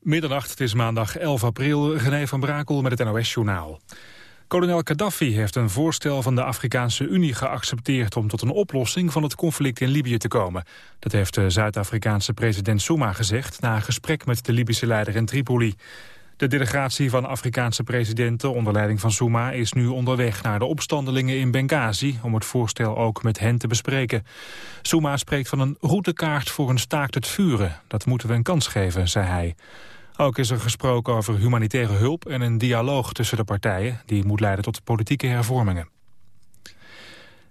Middernacht, het is maandag 11 april, René van Brakel met het NOS-journaal. Kolonel Gaddafi heeft een voorstel van de Afrikaanse Unie geaccepteerd... om tot een oplossing van het conflict in Libië te komen. Dat heeft de Zuid-Afrikaanse president Souma gezegd... na een gesprek met de Libische leider in Tripoli. De delegatie van Afrikaanse presidenten onder leiding van Souma... is nu onderweg naar de opstandelingen in Benghazi... om het voorstel ook met hen te bespreken. Souma spreekt van een routekaart voor een staakt het vuren. Dat moeten we een kans geven, zei hij. Ook is er gesproken over humanitaire hulp en een dialoog tussen de partijen... die moet leiden tot politieke hervormingen.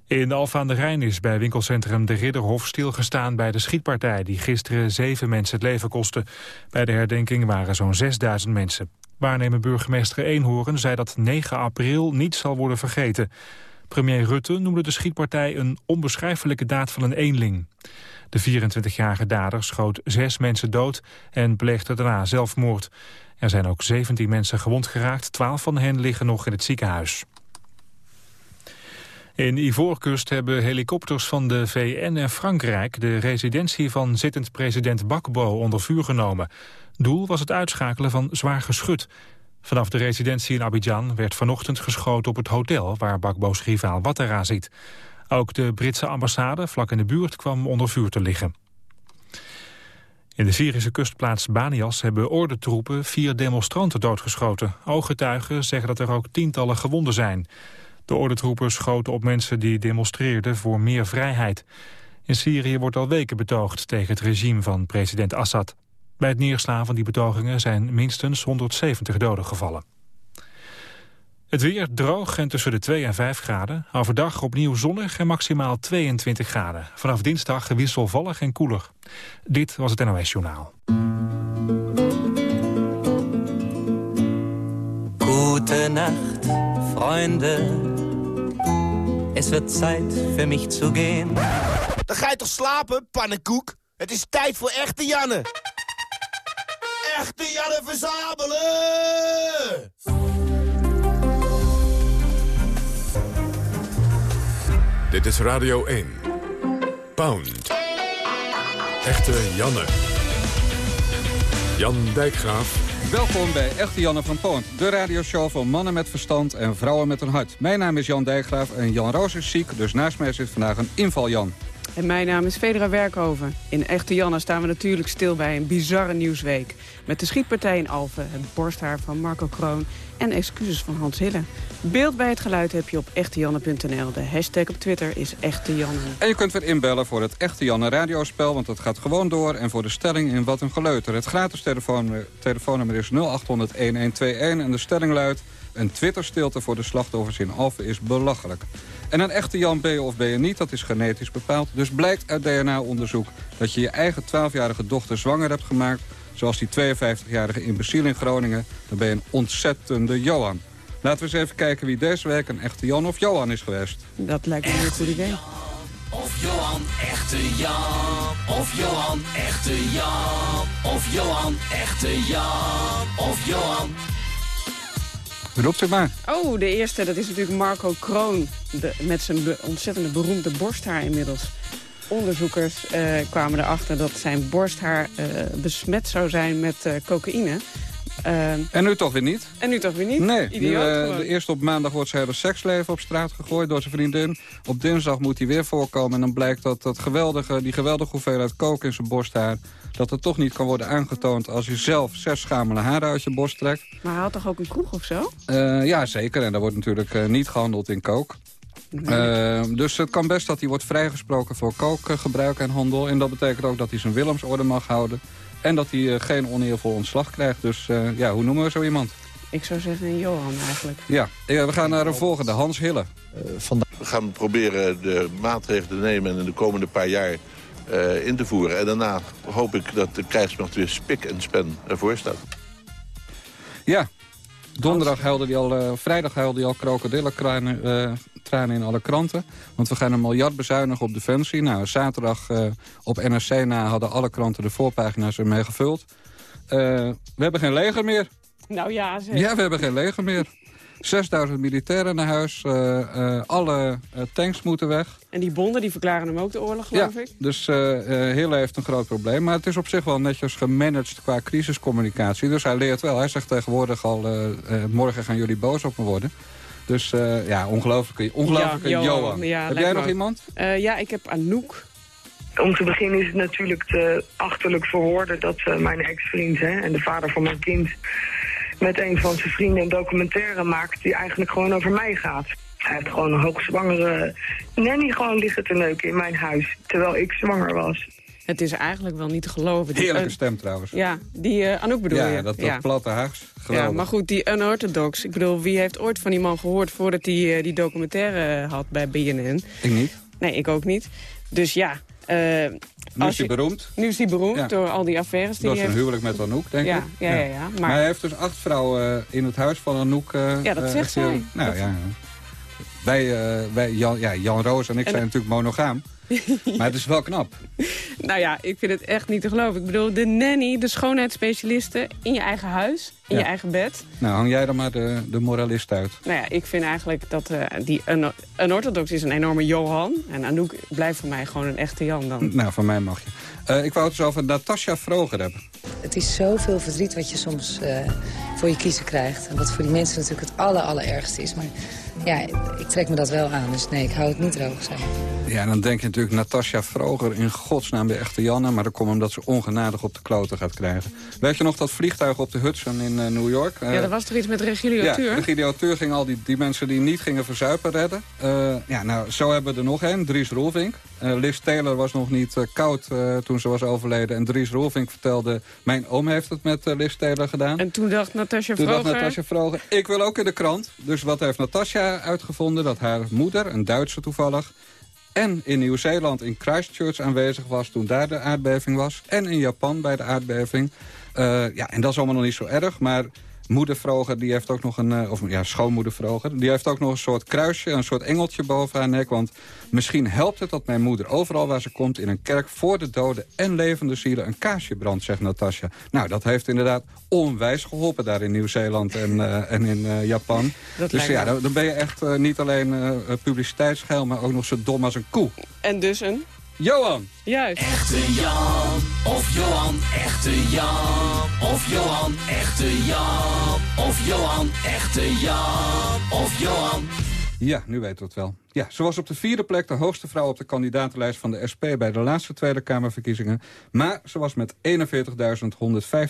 In Alfa aan de Rijn is bij winkelcentrum De Ridderhof stilgestaan bij de schietpartij die gisteren zeven mensen het leven kostte. Bij de herdenking waren zo'n 6000 mensen. Waarnemer burgemeester Eenhoorn zei dat 9 april niet zal worden vergeten. Premier Rutte noemde de schietpartij een onbeschrijfelijke daad van een eenling. De 24-jarige dader schoot zes mensen dood en pleegde daarna zelfmoord. Er zijn ook 17 mensen gewond geraakt, 12 van hen liggen nog in het ziekenhuis. In Ivoorkust hebben helikopters van de VN en Frankrijk... de residentie van zittend president Bakbo onder vuur genomen. Doel was het uitschakelen van zwaar geschut. Vanaf de residentie in Abidjan werd vanochtend geschoten op het hotel... waar Bakbo's rivaal Ouattara zit. Ook de Britse ambassade vlak in de buurt kwam onder vuur te liggen. In de Syrische kustplaats Banias hebben ordentroepen vier demonstranten doodgeschoten. Ooggetuigen zeggen dat er ook tientallen gewonden zijn. De ordentroepen schoten op mensen die demonstreerden voor meer vrijheid. In Syrië wordt al weken betoogd tegen het regime van president Assad. Bij het neerslaan van die betogingen zijn minstens 170 doden gevallen. Het weer droog en tussen de 2 en 5 graden. Overdag opnieuw zonnig en maximaal 22 graden. Vanaf dinsdag wisselvallig en koeler. Dit was het NOS Journaal. Nacht, vrienden. Es wird Zeit für mich zu gehen. Dan ga je toch slapen, pannenkoek? Het is tijd voor echte Janne. Echte Janne verzamelen! Dit is Radio 1. Pound. Echte Janne. Jan Dijkgraaf Welkom bij Echte Janne van Poont, de radioshow voor mannen met verstand en vrouwen met een hart. Mijn naam is Jan Dijkgraaf en Jan Roos is ziek, dus naast mij zit vandaag een inval Jan. En mijn naam is Federa Werkhoven. In Echte Janne staan we natuurlijk stil bij een bizarre nieuwsweek. Met de schietpartij in Alphen, het borsthaar van Marco Kroon en excuses van Hans Hille. Beeld bij het geluid heb je op echtejanne.nl. De hashtag op Twitter is Echte Janne. En je kunt weer inbellen voor het Echte Janne radiospel, want dat gaat gewoon door. En voor de stelling in Wat een Geleuter. Het gratis telefoon, telefoonnummer is 0800-1121 en de stelling luidt... Een Twitter-stilte voor de slachtoffers in Alphen is belachelijk. En een echte Jan B of je niet, dat is genetisch bepaald. Dus blijkt uit DNA-onderzoek dat je je eigen 12-jarige dochter zwanger hebt gemaakt... zoals die 52-jarige imbeciel in Groningen... dan ben je een ontzettende Johan. Laten we eens even kijken wie deze week een echte Jan of Johan is geweest. Dat lijkt me een goed idee. Of Johan, echte Jan. Of Johan, echte Jan. Of Johan, echte Jan. Of Johan. Roep het maar. Oh, de eerste, dat is natuurlijk Marco Kroon. De, met zijn be ontzettende beroemde borsthaar inmiddels. Onderzoekers uh, kwamen erachter dat zijn borsthaar uh, besmet zou zijn met uh, cocaïne. en nu toch weer niet? En nu toch weer niet? Nee, nu, de eerste op maandag wordt zijn hele seksleven op straat gegooid door zijn vriendin. Op dinsdag moet hij weer voorkomen en dan blijkt dat, dat geweldige, die geweldige hoeveelheid kook in zijn borsthaar dat het toch niet kan worden aangetoond als je zelf zes schamele haren uit je borst trekt. Maar hij had toch ook een kroeg of zo? Uh, ja, zeker. En daar wordt natuurlijk uh, niet gehandeld in kook. Nee. Uh, dus het kan best dat hij wordt vrijgesproken voor kookgebruik en handel. En dat betekent ook dat hij zijn Willemsorde mag houden. En dat hij geen oneervol ontslag krijgt. Dus ja, hoe noemen we zo iemand? Ik zou zeggen Johan eigenlijk. Ja, we gaan naar de volgende, Hans Hille. We gaan proberen de maatregelen te nemen en in de komende paar jaar uh, in te voeren. En daarna hoop ik dat de krijgsmacht weer spik en span ervoor staat. Ja, donderdag huilde hij al, uh, vrijdag huilde hij al krokodillentranen uh, tranen in alle kranten. Want we gaan een miljard bezuinigen op defensie. Nou, zaterdag op NRC na hadden alle kranten de voorpagina's ermee gevuld. we hebben geen leger meer. Nou ja, zeg. Ja, we hebben geen leger meer. 6000 militairen naar huis. eh, eh, alle eh, tanks moeten weg. En die bonden die verklaren hem ook de oorlog, geloof ja, ik? dus eh eh, Hille heeft een groot probleem. Maar het is op zich wel netjes gemanaged qua crisiscommunicatie. Dus hij leert wel. Hij zegt tegenwoordig al, eh, eh, morgen gaan jullie boos op me worden. Dus eh, ja, ongelooflijke, ongelooflijke Ja, Johan. Johan, ja, Heb jij nog iemand? Eh, ja, ik heb Anouk. Om te beginnen is het natuurlijk te achterlijk verwoorden dat eh, mijn ex-vriend hè, en de vader van mijn kind met een van zijn vrienden een documentaire maakt die eigenlijk gewoon over mij gaat. Hij heeft gewoon een hoogzwangere nanny gewoon liggen te neuken in mijn huis, terwijl ik zwanger was. Het is eigenlijk wel niet te geloven. Die Heerlijke stem trouwens. Ja, die eh, Anouk bedoel Ja, je? dat, dat ja. platte Haags. Ja, maar goed, die unorthodox. Ik bedoel, wie heeft ooit van die man gehoord voordat hij eh, die documentaire eh, had bij BNN? Ik niet. Nee, ik ook niet. Dus ja... Nu is hij beroemd. Nu is hij beroemd Ja. door al die affaires die Door hij zijn heeft. huwelijk met Anouk, denk Ja, ik. ja, ja, ja, maar- Maar hij heeft dus acht vrouwen in het huis van Anouk. Ja, dat zegt zij. Nou Dat- ja. Wij, wij Jan, ja, Jan Roos en ik En- zijn natuurlijk monogaam. maar het is wel knap. Nou ja, ik vind het echt niet te geloven. Ik bedoel, de nanny, de schoonheidsspecialiste in je eigen huis, in Ja. je eigen bed. Nou, hang jij dan maar de, de moralist uit. Nou ja, ik vind eigenlijk dat eh, die unorthodox is een enorme Johan. En Anouk blijft voor mij gewoon een echte Jan dan. Nou, van mij mag je. Eh, ik wou het eens over Natasja Vroger hebben. Het is zoveel verdriet wat je soms eh, voor je kiezen krijgt. En wat voor die mensen natuurlijk het aller, allerergste is. Maar ja, ik trek me dat wel aan. Dus nee, ik hou het niet droog zijn. Ja, dan denk je natuurlijk Natasja Vroger in godsnaam de echte Janne. Maar dat komt omdat ze ongenadig op de kloten gaat krijgen. Weet je nog dat vliegtuig op de Hudson in eh, New York? Eh, ja, dat was toch iets met Regilio Ja, Tuur? de Gideon ging al die, die mensen die niet gingen verzuipen redden. Eh, ja, nou, zo hebben we er nog een, Dries Roelvink. Eh Liz Taylor was nog niet koud eh, toen ze was overleden. En Dries Roelvink vertelde, mijn oom heeft het met Liz Taylor gedaan. En toen dacht Natasja Toen dacht Vroger... Natasja Vroger, ik wil ook in de krant. Dus wat heeft Natasja uitgevonden? Dat haar moeder, een Duitse toevallig... en in Nieuw-Zeeland in Christchurch aanwezig was toen daar de aardbeving was. En in Japan bij de aardbeving. Eh, ja, en dat is allemaal nog niet zo erg, maar... Moeder Vroger, die heeft ook nog een, eh, of ja, schoonmoeder Vroger... die heeft ook nog een soort kruisje, een soort engeltje boven haar nek. Want misschien helpt het dat mijn moeder overal waar ze komt... in een kerk voor de doden en levende zielen een kaarsje brandt, zegt Natasja. Nou, dat heeft inderdaad onwijs geholpen daar in Nieuw-Zeeland en, eh, en in eh, Japan. Dat dus ja, dan, dan ben je echt niet alleen eh publiciteitsgeil... maar ook nog zo dom als een koe. En dus een... Johan! Juist. Echte Jan of Johan, echte Jan of Johan, echte Jan of Johan, echte Jan of Johan. Ja, nu weten we het wel. Ja, ze was op de vierde plek de hoogste vrouw op de kandidatenlijst van de SP... bij de laatste Tweede Kamerverkiezingen. Maar ze was met 41.115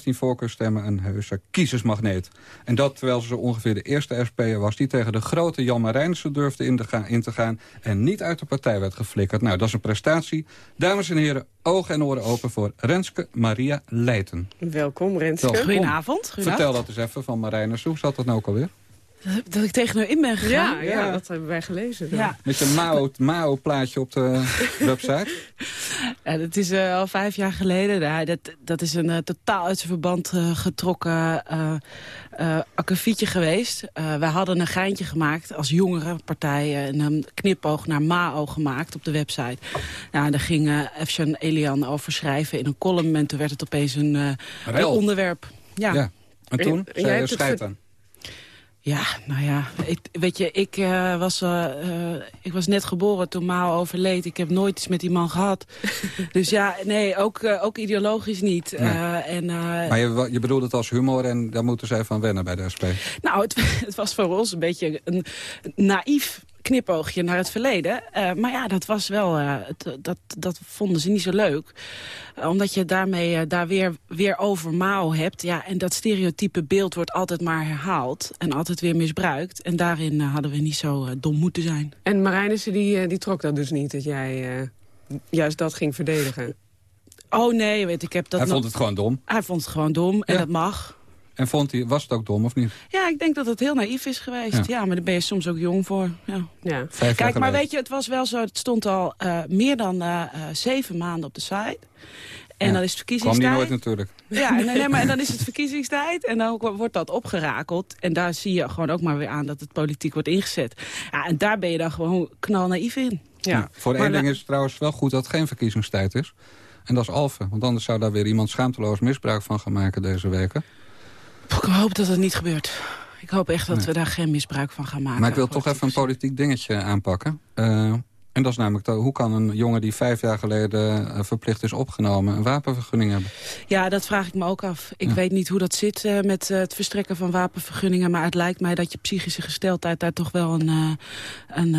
voorkeurstemmen een heuse kiezersmagneet. En dat terwijl ze zo ongeveer de eerste SP'er was... die tegen de grote Jan Marijnissen durfde in te, gaan, in te gaan... en niet uit de partij werd geflikkerd. Nou, dat is een prestatie. Dames en heren, ogen en oren open voor Renske Maria Leijten. Welkom, Renske. Welkom. Goedenavond. Vertel dat eens even van Marijnissen. Hoe zat dat nou ook alweer? Dat ik tegen haar in ben gegaan. Ja, ja, dat hebben wij gelezen. Ja. Met je Mao, Mao plaatje op de website. Ja, dat is eh, al vijf jaar geleden. Ja, dat, dat is een eh, totaal uit zijn verband eh, getrokken eh eh, akkefietje geweest. Eh, wij hadden een geintje gemaakt als jongere partij. en een knipoog naar Mao gemaakt op de website. Nou, daar ging Efshan Elian over schrijven in een column. En toen werd het opeens een, eh, onderwerp. Ja. Ja. En toen zei je hebt het scheid ver- aan. Ja, nou ja, ik, weet je, ik, eh, was, eh, eh, ik was net geboren toen Mao overleed. Ik heb nooit iets met die man gehad. dus ja, nee, ook, ook ideologisch niet. Nee. En, Maar je, je bedoelt het als humor en daar moeten zij van wennen bij de SP. Nou, het, het was voor ons een beetje een naïef knipoogje naar het verleden. Eh, maar ja, dat was wel, eh, het, dat, dat vonden ze niet zo leuk. Eh, omdat je daarmee eh, daar weer, weer over Mao hebt. Ja, en dat stereotype beeld wordt altijd maar herhaald. En altijd weer misbruikt. En daarin eh, hadden we niet zo eh, dom moeten zijn. En Marijnissen die, eh, die trok dat dus niet, dat jij eh, juist dat ging verdedigen. Oh nee, weet, ik heb dat Hij nog- vond het gewoon dom. Hij vond het gewoon dom en Ja. dat mag. En vond hij, was het ook dom of niet? Ja, ik denk dat het heel naïef is geweest. Ja. Ja, maar daar ben je soms ook jong voor. Ja. Ja. Vijf jaar Kijk, maar weet je, het was wel zo, het stond al eh, meer dan eh, eh, zeven maanden op de site. En Ja. dan is het Kwam verkiezingstijd. die nooit natuurlijk. Ja, en, nee, maar, en dan is het verkiezingstijd en dan wo- wordt dat opgerakeld. En daar zie je gewoon ook maar weer aan dat het politiek wordt ingezet. Ja, en daar ben je dan gewoon knalnaïef in. Ja. Voor Maar één ding is het trouwens wel goed dat het geen verkiezingstijd is. En dat is Alphen. Want anders zou daar weer iemand schaamteloos misbruik van gaan maken deze weken. Ik hoop dat het niet gebeurt. Ik hoop echt dat Nee. we daar geen misbruik van gaan maken. Maar ik wil toch even een politiek dingetje aanpakken. Eh, en dat is namelijk, hoe kan een jongen die vijf jaar geleden eh, verplicht is opgenomen... een wapenvergunning hebben? Ja, dat vraag ik me ook af. Ik Ja. weet niet hoe dat zit eh, met eh, het verstrekken van wapenvergunningen... maar het lijkt mij dat je psychische gesteldheid daar toch wel een... een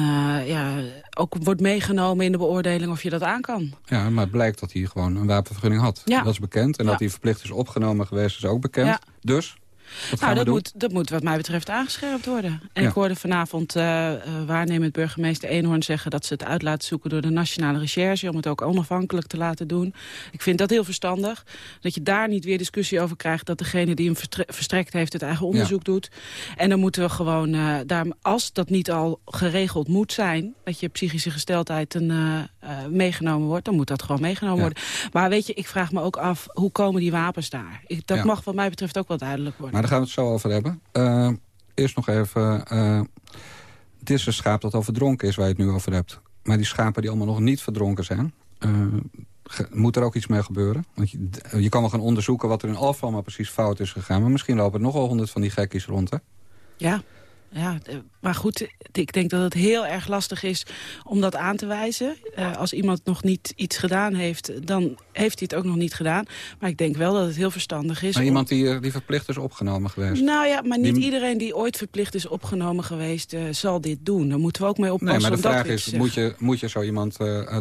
ja, ook wordt meegenomen in de beoordeling of je dat aan kan. Ja, maar het blijkt dat hij gewoon een wapenvergunning had. Ja. Dat is bekend. En Ja. dat hij verplicht is opgenomen geweest is ook bekend. Ja. Dus, wat Nou, dat doen? moet, dat moet wat mij betreft aangescherpt worden. En Ja. ik hoorde vanavond eh eh, waarnemend burgemeester Eenhoorn zeggen... dat ze het uit laten zoeken door de Nationale Recherche... om het ook onafhankelijk te laten doen. Ik vind dat heel verstandig. Dat je daar niet weer discussie over krijgt... dat degene die hem verstre- verstrekt heeft het eigen onderzoek doet. En dan moeten we gewoon, eh, daar, als dat niet al geregeld moet zijn... dat je psychische gesteldheid een, meegenomen wordt... dan moet dat gewoon meegenomen Ja. worden. Maar weet je, ik vraag me ook af, hoe komen die wapens daar? Ik, dat mag wat mij betreft ook wel duidelijk worden. Maar daar gaan we het zo over hebben. Eh, eerst nog even... eh, het is een schaap dat al verdronken is waar je het nu over hebt. Maar die schapen die allemaal nog niet verdronken zijn... eh, moet er ook iets mee gebeuren? Want je, je kan wel gaan onderzoeken wat er in Alphen precies fout is gegaan. Maar misschien lopen er nogal honderd van die gekkies rond, hè? Ja, ja, eh, maar goed, ik denk dat het heel erg lastig is om dat aan te wijzen. Eh, als iemand nog niet iets gedaan heeft, dan heeft hij het ook nog niet gedaan. Maar ik denk wel dat het heel verstandig is. Maar om- iemand die, eh, die verplicht is opgenomen geweest. Nou ja, maar niet Die- iedereen die ooit verplicht is opgenomen geweest... zal dit doen. Daar moeten we ook mee oppassen. Nee, maar de vraag is, moet je, moet je zo iemand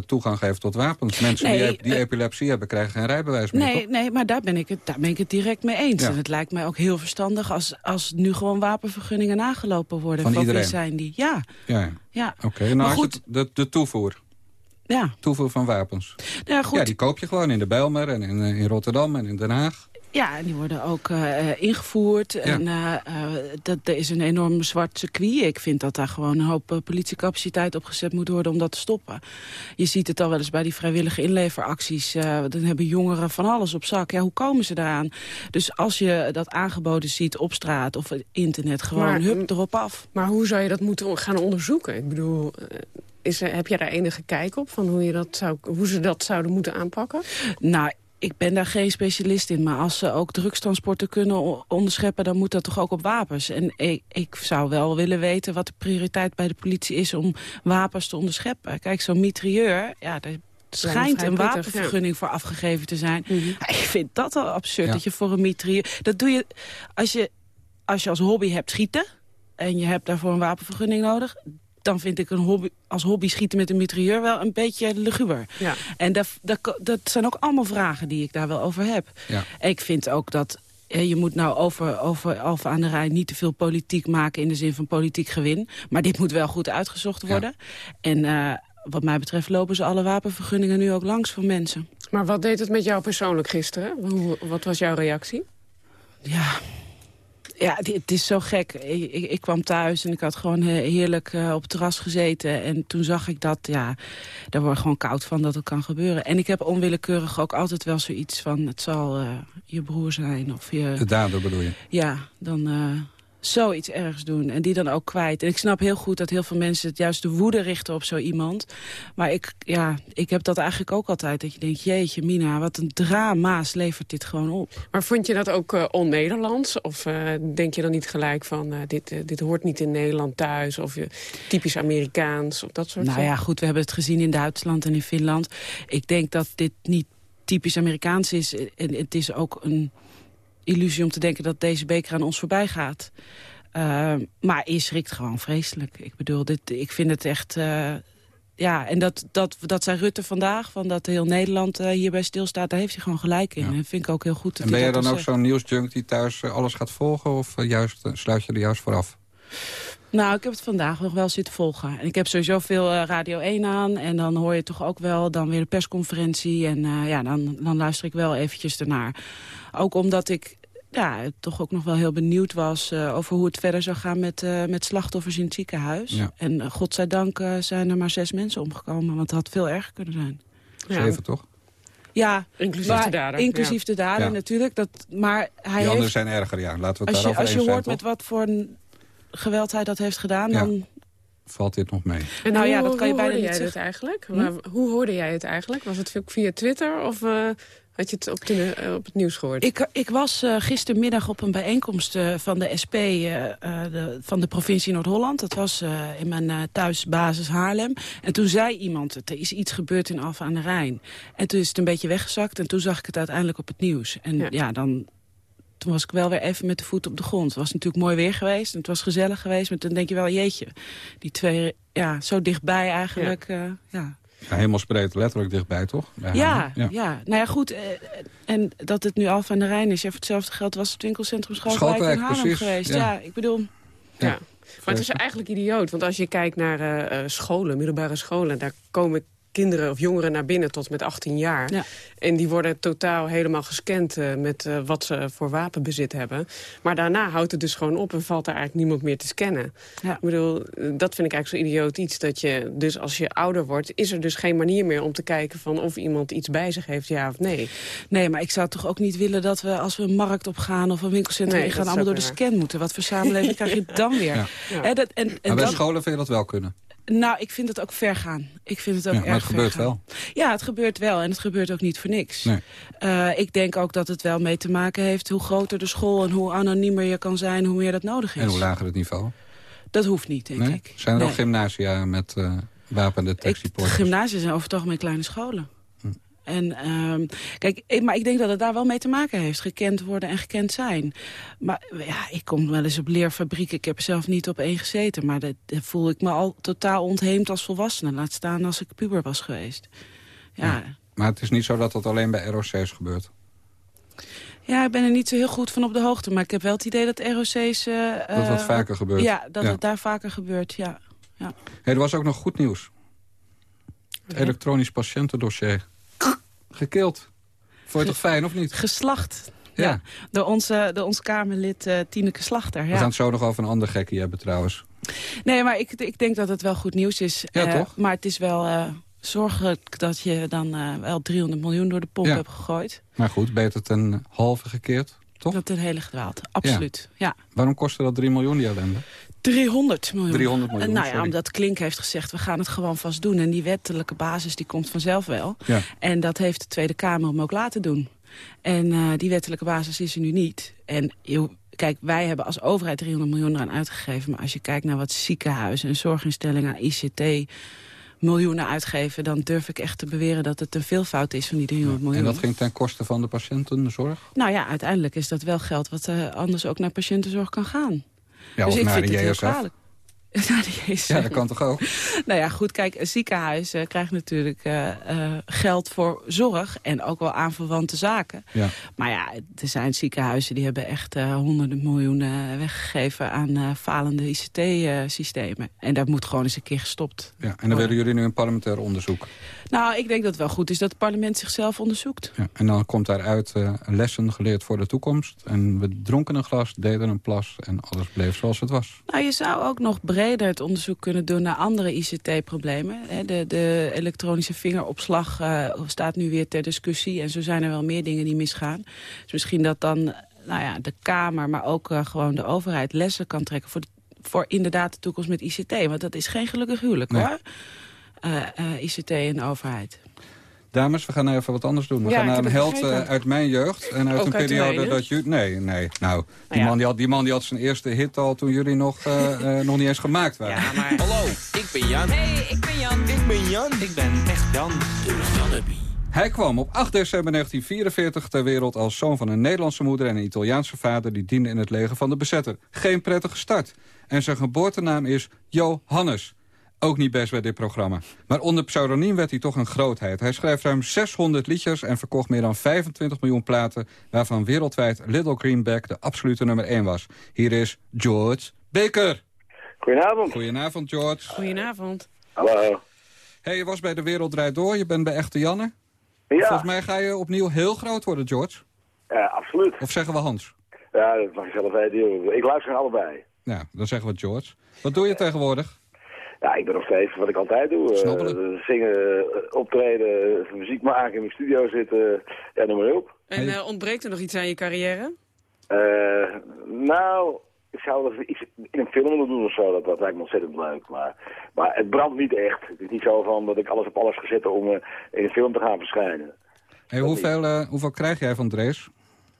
toegang geven tot wapens? Mensen Nee, die, die epilepsie hebben, krijgen geen rijbewijs meer, Nee, toch? nee, maar daar ben, ik het, daar ben ik het direct mee eens. Ja. En het lijkt mij ook heel verstandig als, als nu gewoon wapenvergunningen nagelopen worden. Van iedereen? zijn die? Ja, Ja, Oké, nou goed- het de, de toevoer. ja. Toevoer van wapens. ja goed. Ja, die koop je gewoon in de Bijlmer en in, eh, in Rotterdam en in Den Haag. Ja, en die worden ook eh, ingevoerd. En eh, eh, dat, er is een enorm zwart circuit. Ik vind dat daar gewoon een hoop eh, politiecapaciteit op gezet moet worden om dat te stoppen. Je ziet het al wel eens bij die vrijwillige inleveracties. eh, dan hebben jongeren van alles op zak. Ja, hoe komen ze daaraan? Dus als je dat aangeboden ziet op straat of internet, gewoon Maar- hup erop af. Maar hoe zou je dat moeten gaan onderzoeken? Ik bedoel, eh, is er, heb jij daar enige kijk op van hoe, je dat zou, hoe ze dat zouden moeten aanpakken? Nou, ik ben daar geen specialist in. Maar als ze ook drugstransporten kunnen onderscheppen... dan moet dat toch ook op wapens. En ik, ik zou wel willen weten wat de prioriteit bij de politie is... om wapens te onderscheppen. Kijk, zo'n mitrailleur... Ja, daar schijnt een wapenvergunning voor afgegeven te zijn. Mhm. Ik vind dat al absurd, Ja. dat je voor een mitrailleur... Dat doe je als, je als je als hobby hebt schieten... en je hebt daarvoor een wapenvergunning nodig... dan vind ik een hobby, als hobby schieten met een mitrailleur wel een beetje luguber. Ja. En dat, dat, dat zijn ook allemaal vragen die ik daar wel over heb. Ja. En ik vind ook dat je moet nou over, over Alphen aan de Rijn niet te veel politiek maken... in de zin van politiek gewin. Maar dit moet wel goed uitgezocht worden. En eh, wat mij betreft lopen ze alle wapenvergunningen nu ook langs van mensen. Maar wat deed het met jou persoonlijk gisteren? Hoe, wat was jouw reactie? Ja, ja het, het is zo gek. Ik, ik, ik kwam thuis en ik had gewoon he- heerlijk eh, op het terras gezeten. En toen zag ik dat, ja, daar word ik gewoon koud van dat het kan gebeuren. En ik heb onwillekeurig ook altijd wel zoiets van... het zal eh, je broer zijn of je... De dader bedoel je? Ja, dan eh, zoiets ergs doen. En die dan ook kwijt. En ik snap heel goed dat heel veel mensen het juist de woede richten op zo iemand. Maar ik, ja, ik heb dat eigenlijk ook altijd. Dat je denkt, jeetje Mina, wat een drama's levert dit gewoon op. Maar vond je dat ook eh, on-Nederlands? Of eh, denk je dan niet gelijk van, eh, dit, dit hoort niet in Nederland thuis? Of eh, typisch Amerikaans, of dat soort Nou ja, goed, we hebben het gezien in Duitsland en in Finland. Ik denk dat dit niet typisch Amerikaans is. En het is ook een illusie om te denken dat deze beker aan ons voorbij gaat. Uh, maar je schrikt gewoon vreselijk. Ik bedoel, dit, ik vind het echt... Uh, ja, en dat, dat, dat zei Rutte vandaag, van dat heel Nederland uh, hierbij stilstaat... daar heeft hij gewoon gelijk in. Ja. En dat vind ik ook heel goed. Dat en ben dat dan ook zo'n nieuwsjunk die thuis alles gaat volgen... of juist, sluit je er juist vooraf? Nou, ik heb het vandaag nog wel zitten volgen. En ik heb sowieso veel uh, Radio 1 aan. En dan hoor je toch ook wel dan weer de persconferentie. En uh, ja, dan, dan luister ik wel eventjes ernaar. Ook omdat ik ja, toch ook nog wel heel benieuwd was... Uh, over hoe het verder zou gaan met, uh, met slachtoffers in het ziekenhuis. Ja. En uh, godzijdank zijn er maar zes mensen omgekomen. Want het had veel erger kunnen zijn. Ja. Zeven, toch? Ja, inclusief maar, de dader. Inclusief ja. de dader ja. natuurlijk. Dat, maar hij Die anderen heeft, zijn erger, ja. Laten we het als daarover je, Als je hoort met wat voor geweld hij dat heeft gedaan... Ja. dan valt dit nog mee. En nou hoe, ja, dat kan je hoe bijna hoorde niet jij zeggen. het eigenlijk? Hm? Hoe hoorde jij het eigenlijk? Was het via Twitter of uh, Had je het op, de, eh, op het nieuws gehoord? Ik, ik was uh, gistermiddag op een bijeenkomst uh, van de SP de, van de provincie Noord-Holland. Dat was in mijn thuisbasis Haarlem. En toen zei iemand, er is iets gebeurd in Alphen aan de Rijn. En toen is het een beetje weggezakt en toen zag ik het uiteindelijk op het nieuws. En ja, ja dan toen was ik wel weer even met de voet op de grond. Het was natuurlijk mooi weer geweest en het was gezellig geweest. Maar dan denk je wel, jeetje, die twee, ja, zo dichtbij eigenlijk. Ja. Uh, ja. Ja, hemelsbreed letterlijk dichtbij, toch? Ja, ja, ja, Nou ja, goed. Eh, en dat het nu al van de Rijn is. Ja, voor hetzelfde geld was het winkelcentrum Schalkwijk, in Haarlem geweest. Ja. ik bedoel... Ja. Maar het is eigenlijk idioot. Want als je kijkt naar uh, scholen, middelbare scholen... daar komen kinderen of jongeren naar binnen tot met 18 jaar. Ja. En die worden totaal helemaal gescand uh, met uh, wat ze voor wapenbezit hebben. Maar daarna houdt het dus gewoon op en valt er eigenlijk niemand meer te scannen. Ja. Ik bedoel, eh, dat vind ik eigenlijk zo idioot iets. Dat je dus als je ouder wordt, is er dus geen manier meer om te kijken van of iemand iets bij zich heeft, ja of nee. Nee, maar ik zou toch ook niet willen dat we als we een markt op gaan of een winkelcentrum nee, gaan allemaal door de scan moeten. Wat voor samenleving krijg je dan weer? Ja. Ja. dat, en, en maar bij dan... scholen vind je dat wel kunnen? Nou, ik vind het ook ver gaan. Ik vind het ook ja, erg maar het gebeurt wel. Ja, het gebeurt wel. En het gebeurt ook niet voor niks. Nee. Uh, ik denk ook dat het wel mee te maken heeft hoe groter de school... en hoe anoniemer je kan zijn, hoe meer dat nodig is. En hoe lager het niveau? Dat hoeft niet, denk nee? ik. Zijn er nee. ook gymnasia met uh, wapendetectiepoortjes? Gymnasia zijn over het algemeen kleine scholen. En, um, kijk, maar ik denk dat het daar wel mee te maken heeft. Gekend worden en gekend zijn. Maar ja, ik kom wel eens op leerfabrieken. Ik heb er zelf niet op één gezeten. Maar dat, dat voel ik me al totaal ontheemd als volwassene. Laat staan als ik puber was geweest. Ja. ja. Maar het is niet zo dat dat alleen bij ROC's gebeurt? Ja, ik ben er niet zo heel goed van op de hoogte. Maar ik heb wel het idee dat ROC's... Uh, dat wat vaker gebeurt? Ja, dat ja. het daar vaker gebeurt, ja. ja. Hey, er was ook nog goed nieuws. Het elektronisch patiëntendossier gekild. Vond je toch fijn, of niet? Geslacht. Ja. ja. Door, onze, door ons Kamerlid uh, Tineke Slachter. We gaan het zo nog over een ander gekkie hebben trouwens. Nee, maar ik, ik denk dat het wel goed nieuws is. Ja, uh, toch? Maar het is wel uh, zorgelijk dat je dan wel 300 miljoen door de pomp ja. hebt gegooid. Maar goed, beter ten halve gekeerd, toch? Dat ten hele gedwaald, absoluut. Ja. ja. Waarom kostte dat 3 miljoen, die ellende? 300 miljoen. 300 miljoen, Nou ja, omdat Klink heeft gezegd, we gaan het gewoon vast doen. En die wettelijke basis die komt vanzelf wel. Ja. En dat heeft de Tweede Kamer hem ook laten doen. En uh, die wettelijke basis is er nu niet. En kijk, wij hebben als overheid 300 miljoen eraan uitgegeven. Maar als je kijkt naar wat ziekenhuizen en zorginstellingen aan ICT miljoenen uitgeven... dan durf ik echt te beweren dat het een veelvoud is van die 300 miljoen. En dat ging ten koste van de patiëntenzorg? Nou ja, uiteindelijk is dat wel geld wat uh, anders ook naar patiëntenzorg kan gaan. Ja, dus ik vind de het heel kwalijk. ja, dat kan toch ook? nou ja, goed, kijk, een ziekenhuis uh, krijgt natuurlijk uh, uh, geld voor zorg... en ook wel aanverwante zaken. Ja. Maar ja, er zijn ziekenhuizen die hebben echt honderden miljoenen weggegeven... aan falende ICT-systemen. en daar moet gewoon eens een keer gestopt Ja, en dan willen jullie nu een parlementair onderzoek? Nou, ik denk dat het wel goed is dat het parlement zichzelf onderzoekt. Ja, en dan komt daaruit lessen geleerd voor de toekomst. En we dronken een glas, deden een plas en alles bleef zoals het was. Nou, je zou ook nog breder het onderzoek kunnen doen naar andere ICT-problemen. De, de, elektronische vingeropslag uh, staat nu weer ter discussie. En zo zijn er wel meer dingen die misgaan. Dus misschien dat dan nou ja, de Kamer, maar ook uh, gewoon de overheid lessen kan trekken... voor, de, voor inderdaad de toekomst met ICT. Want dat is geen gelukkig huwelijk, nee. hoor. Uh, ICT en overheid. Dames, we gaan even wat anders doen. We ja, gaan naar een held uh, uit mijn jeugd. En uit Ook een uit periode dat jullie... Nee, nee. Nou, die, Nou ja. man, die, had, die man die had zijn eerste hit al toen jullie nog, uh, uh, nog niet eens gemaakt waren. Ja, maar... Hallo, ik ben Jan. Hey, ik ben Jan. Ik ben Jan. Ik ben echt Jan. De Janneby. Hij kwam op 8 december 1944 ter wereld als zoon van een Nederlandse moeder en een Italiaanse vader die diende in het leger van de bezetter. Geen prettige start. En zijn geboortenaam is Johannes. Ook niet best bij dit programma. Maar onder pseudoniem werd hij toch een grootheid. Hij schreef ruim 600 liedjes en verkocht meer dan 25 miljoen platen... waarvan wereldwijd Little Greenback de absolute nummer 1 was. Hier is George Baker. Goedenavond. Goedenavond, George. Goedenavond. Hallo. Hey, je was bij De Wereld Draait Door. Je bent bij Echte Janne. Ja, Volgens mij ga je opnieuw heel groot worden, George. ja, absoluut. Of zeggen we Hans? Ja, dat mag je zelf weten. Ik luister naar allebei. Ja, dan zeggen we George. Wat doe je tegenwoordig? Ja, ik ben nog steeds wat ik altijd doe. Eh, zingen, eh, optreden, muziek maken, in mijn studio zitten. Ja, noem maar op. En eh, ontbreekt er nog iets aan je carrière? Eh, nou, ik zou wel eens iets in een film willen doen of zo. Dat, dat lijkt me ontzettend leuk. Maar, maar het brandt niet echt. Het is niet zo van dat ik alles op alles ga zetten om eh, in een film te gaan verschijnen. Hey, hoeveel, eh, hoeveel krijg jij van Drees?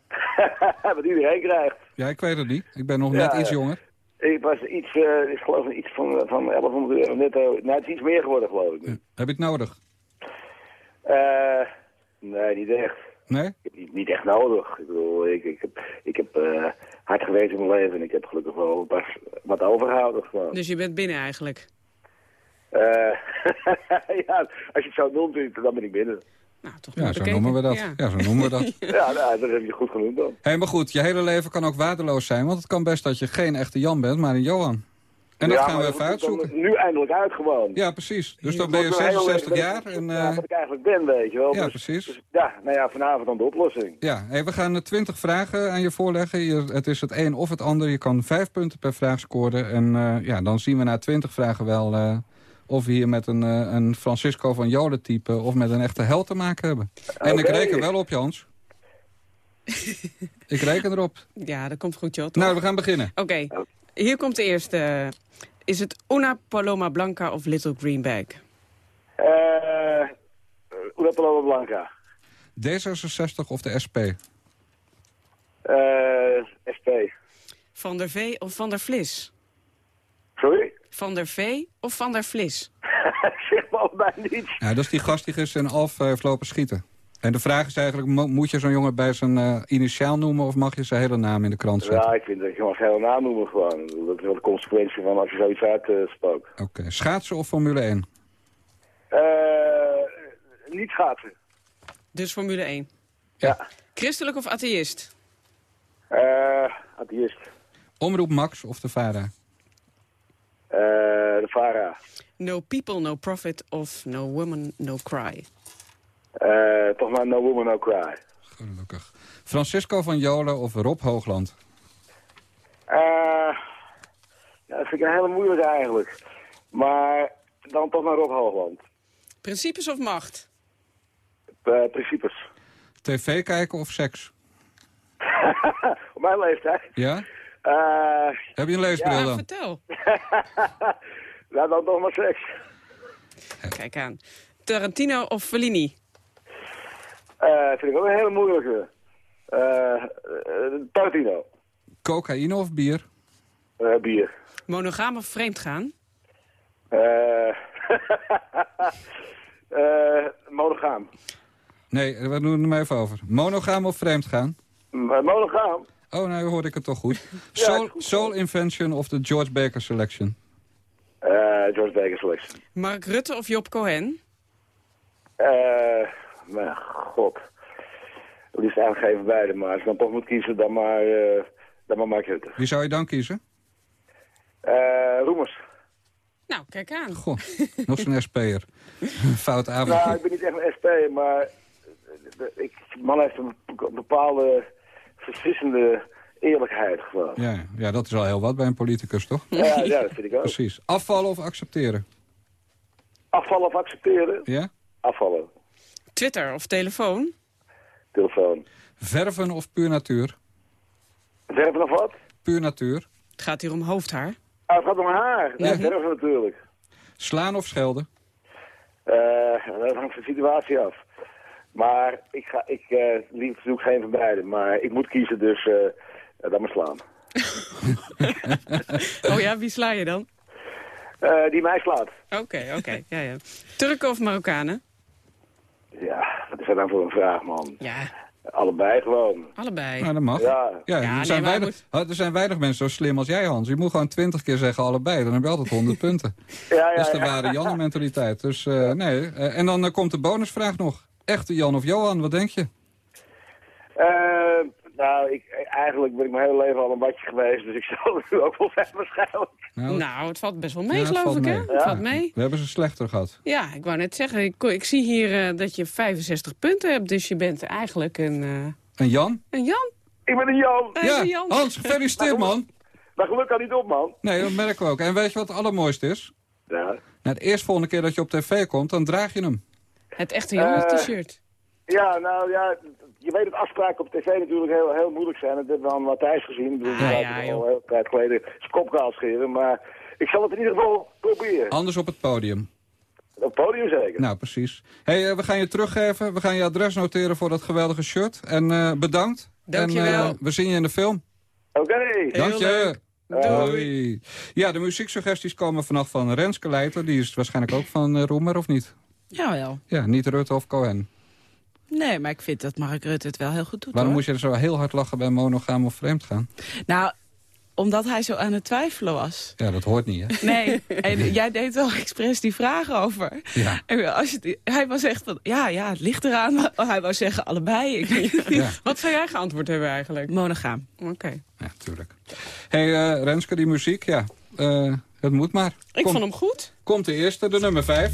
Wat iedereen krijgt. Ja, ik weet het niet. Ik ben nog net iets jonger. Ik was iets, eh, ik geloof iets van, van 1100 euro netto. Nou, het is iets meer geworden, geloof ik. nu. Heb je het nodig? Eh, nee, niet echt. Nee? Ik heb niet, niet echt nodig. Ik bedoel, ik, ik heb, ik heb eh, hard gewerkt in mijn leven en ik heb gelukkig wel pas wat overgehouden. Gewoon. Dus je bent binnen eigenlijk. Eh, ja, als je het zo noemt, dan ben ik binnen. Toch Ja, zo noemen we dat. Ja. Ja, zo noemen we dat. Ja, nou, dat heb je goed genoemd dan. Hé, maar goed, je hele leven kan ook waardeloos zijn. Want het kan best dat je geen echte Jan bent, maar een Johan. En dat Ja, gaan we even dat komt uitzoeken. Nu eindelijk uit gewoon. Ja, precies. Dus dan ben je word mijn hele 66 leven- jaar. En, Ja, eh, wat ik eigenlijk ben, weet je wel. Ja, Dus- precies. dus ja, nou ja, vanavond dan de oplossing. ja, hey, we gaan eh, 20 vragen aan je voorleggen. Je, het is het een of het ander. Je kan vijf punten per vraag scoren. En eh, ja, dan zien we na 20 vragen wel eh, of we hier met een, eh, een Francisco van Jolen type... of met een echte held te maken hebben. En ik reken wel op, Jans. ik reken erop. Ja, dat komt goed, joh. toch? Nou, we gaan beginnen. Oké, hier komt de eerste. Is het Una Paloma Blanca of Little Greenback? Eh Una Paloma Blanca. D66 of de SP? Eh SP. Van der Vee of Van der Vlis? Sorry? Van der Vee of Van der Vlis? zeg maar bij niet. Ja, dat is die gast die gisteren in Alf eh, heeft lopen schieten. En de vraag is eigenlijk, mo- moet je zo'n jongen bij zijn eh, initiaal noemen... of mag je zijn hele naam in de krant zetten? Ja, ik vind dat je mag geen naam noemen gewoon. Dat is wel de consequentie van als je zoiets uitspookt. Oké, schaatsen of Formule 1? Eh niet schaatsen. Dus Formule 1. Ja. Christelijk of atheïst? Eh atheïst. Omroep Max of de VARA? Eh de VARA. No people, no profit of no woman, no cry. Eh toch maar No Woman, No Cry. Gelukkig. Francisco van Jolen of Rob Hoogland? Eh ja, dat vind ik een hele moeilijke eigenlijk. Maar dan toch maar Rob Hoogland. Principes of macht? Principes. TV kijken of seks? Op mijn leeftijd. Ja? Eh Heb je een leesbril Ja, dan? vertel. nou, dan toch maar seks. Kijk aan. Tarantino of Fellini? Eh vind ik ook een hele moeilijke. Eh eh, Tarantino. Cocaïne of bier? Bier. Monogaam of vreemd gaan? Eh eh monogaam. Nee, we doen het er maar even over. Monogaam of vreemd gaan? M- eh, Monogaam? Oh, nou hoorde ik het toch goed. Ja, Soul, goed. Soul Invention of de George Baker Selection? Eh George Baker Selection. Mark Rutte of Job Cohen? Eh, mijn god. Het liefst eigenlijk even beide, maar als ik dan toch moet kiezen, dan maar, eh dan maar Mark Rutte. Wie zou je dan kiezen? Eh Roemers. Nou, kijk aan. Goh, nog zo'n SP'er. Fout avond. Nou, ik ben niet echt een SP, maar de- ik, man heeft een be- bepaalde verfrissende eerlijkheid gewoon. Ja, ja, dat is al heel wat bij een politicus, toch? Ja, ja, dat vind ik ook. Precies. Afvallen of accepteren? Afvallen of accepteren? Ja? Afvallen. Twitter of telefoon? Telefoon. Verven of puur natuur? Verven nog wat? Puur natuur. Het gaat hier om hoofdhaar. Ah, het gaat om haar. Nee, Ja. verven natuurlijk. Slaan of schelden? Eh, dat hangt van de situatie af. Maar ik, ga, ik eh liefst doe ik geen van beide. Maar ik moet kiezen, dus eh dan maar slaan. Oh ja, wie sla je dan? Eh, die mij slaat. Oké, oké. Ja, ja. Turken of Marokkanen? Ja, wat is dat nou voor een vraag, man? Ja, Allebei gewoon. allebei. Nou, dat mag. Ja. Ja, Ja, er, zijn weinig, er zijn weinig mensen zo slim als jij, Hans. Je moet gewoon twintig keer zeggen allebei. Dan heb je altijd 100 punten. Ja, ja, dat is de ja. ware Janne-mentaliteit. Dus eh, nee. Eh, en dan eh, komt de bonusvraag nog. Echte Jan of Johan, wat denk je? Eh, nou, ik, eigenlijk ben ik mijn hele leven al een badje geweest, dus ik zou het nu ook wel zijn waarschijnlijk. Nou, Nou, het valt best wel mee, Ja, geloof ik, hè? mee. Het valt mee. we hebben ze slechter gehad. Ja, ik wou net zeggen, ik, ik zie hier eh, dat je 65 punten hebt, dus je bent eigenlijk een, eh, En Jan? een Jan. Ik ben een Jan. Ja, een Jan. Hans, gefeliciteerd man. Maar geluk kan niet op, man. Nee, dat merken we ook. En weet je wat het allermooiste is? Ja. Nou, de eerste volgende keer dat je op tv komt, dan draag je hem. Het echte Jan Eh, t-shirt. Ja, nou ja, je weet dat afspraken op tv natuurlijk heel, heel moeilijk zijn. Dat hebben we aan Matthijs gezien. Ik bedoel, Ah, ja, al een hele tijd geleden zijn kopkaal scheren. Maar ik zal het in ieder geval proberen. Anders op het podium. Op het podium zeker. Nou, precies. hey, eh, we gaan je teruggeven. We gaan je adres noteren voor dat geweldige shirt. En eh, bedankt. Dankjewel. En eh, we zien je in de film. Oké. Dank je. Doei. Ja, de muzieksuggesties komen vanaf van Renske Leijter. Die is waarschijnlijk ook van Roemer, of niet? Jawel. Ja, niet Rutte of Cohen. Nee, maar ik vind dat Mark Rutte het wel heel goed doet. Waarom hoor. moest je er zo heel hard lachen bij monogaam of vreemd gaan? Nou, omdat hij zo aan het twijfelen was. Ja, dat hoort niet, hè? Nee, en jij deed wel expres die vragen over. Ja. En als je, hij was echt van, ja, ja, het ligt eraan. Maar Hij wou zeggen allebei. Ik weet het niet. Ja, Wat zou jij geantwoord hebben eigenlijk? Monogaam. Oké. ja tuurlijk. hey, eh, Renske, die muziek, ja. eh, het moet maar. Ik Kom- vond hem goed. Komt de eerste, de nummer 5.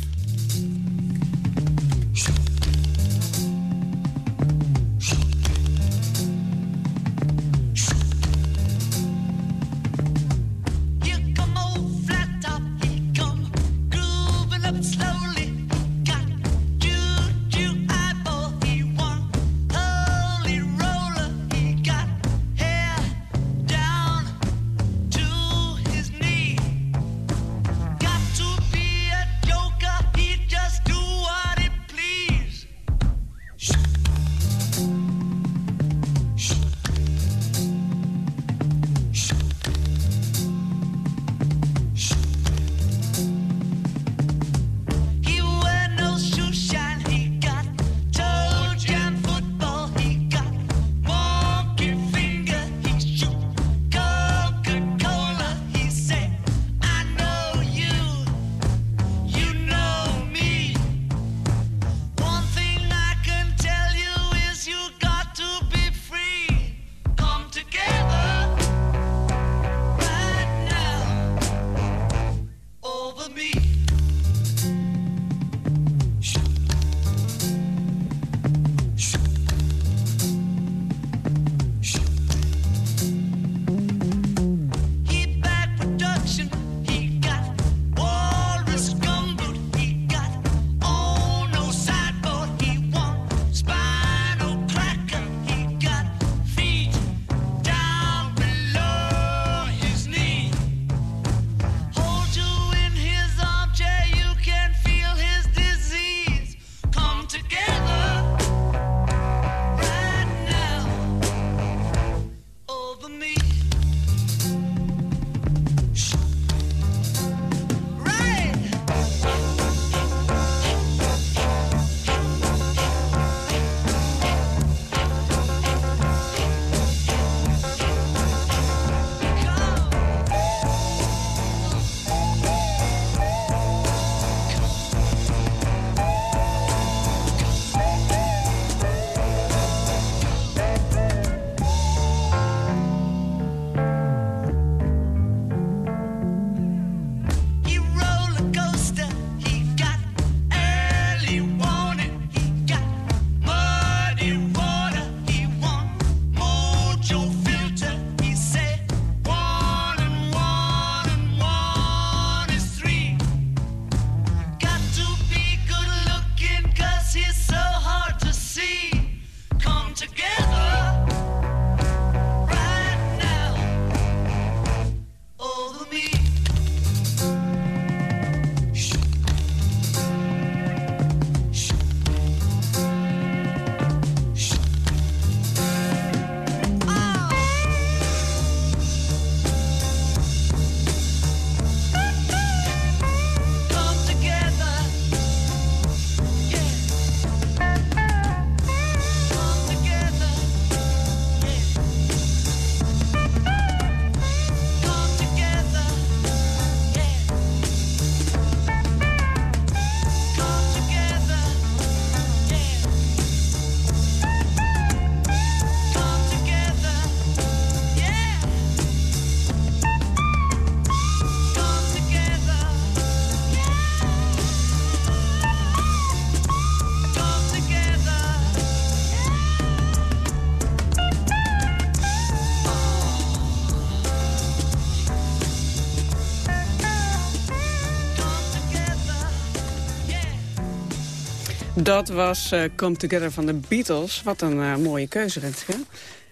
Dat was eh, Come Together van de Beatles. Wat een eh, mooie keuze, Renske.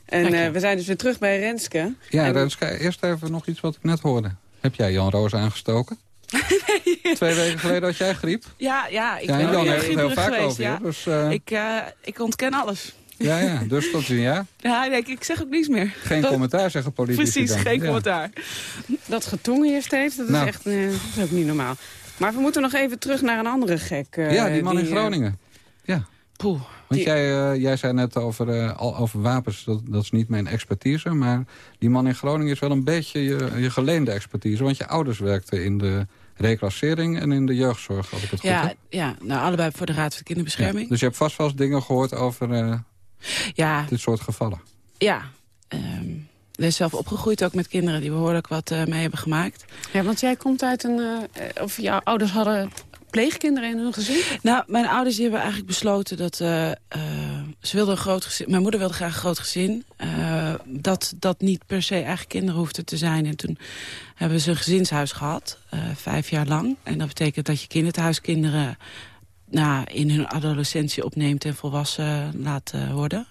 En eh, we zijn dus weer terug bij Renske. Ja, En- Renske, eerst even nog iets wat ik net hoorde. Heb jij Jan Roos aangestoken? Twee weken geleden had jij griep. Ja, ja, ik Ja, en ben Jan heeft het heel vaak geweest, over je, dus, eh, ik, eh, ik ontken alles. Ja, ja, dus tot zien, ja. Ja, nee, ik, ik zeg ook niets meer. Geen Dat- commentaar, zeggen politici Precies, dan. geen Ja. commentaar. Dat getong hier steeds, dat is Nou. echt eh, dat is ook niet normaal. Maar we moeten nog even terug naar een andere gek. eh, Ja, die man in Groningen. Poeh. Want Die- jij, eh, jij zei net over, eh, al, over wapens, dat, dat is niet mijn expertise. Maar die man in Groningen is wel een beetje je, je geleende expertise. Want je ouders werkten in de reclassering en in de jeugdzorg, als ik het goed Ja, heb. ja, nou allebei voor de Raad voor de Kinderbescherming. Dus je hebt vast wel eens dingen gehoord over eh, Ja, dit soort gevallen. ja. ehm, ik ben zelf opgegroeid ook met kinderen die behoorlijk wat eh, mee hebben gemaakt. Ja, want jij komt uit een... eh, of jouw ouders hadden pleegkinderen in hun gezin? Nou, mijn ouders die hebben eigenlijk besloten dat... eh, eh, ze wilden een groot gezin... Mijn moeder wilde graag een groot gezin. eh, dat dat niet per se eigen kinderen hoefden te zijn. En toen hebben ze een gezinshuis gehad. eh, vijf jaar lang. En dat betekent dat je kinderthuiskinderen... Nou, in hun adolescentie opneemt en volwassen laat worden.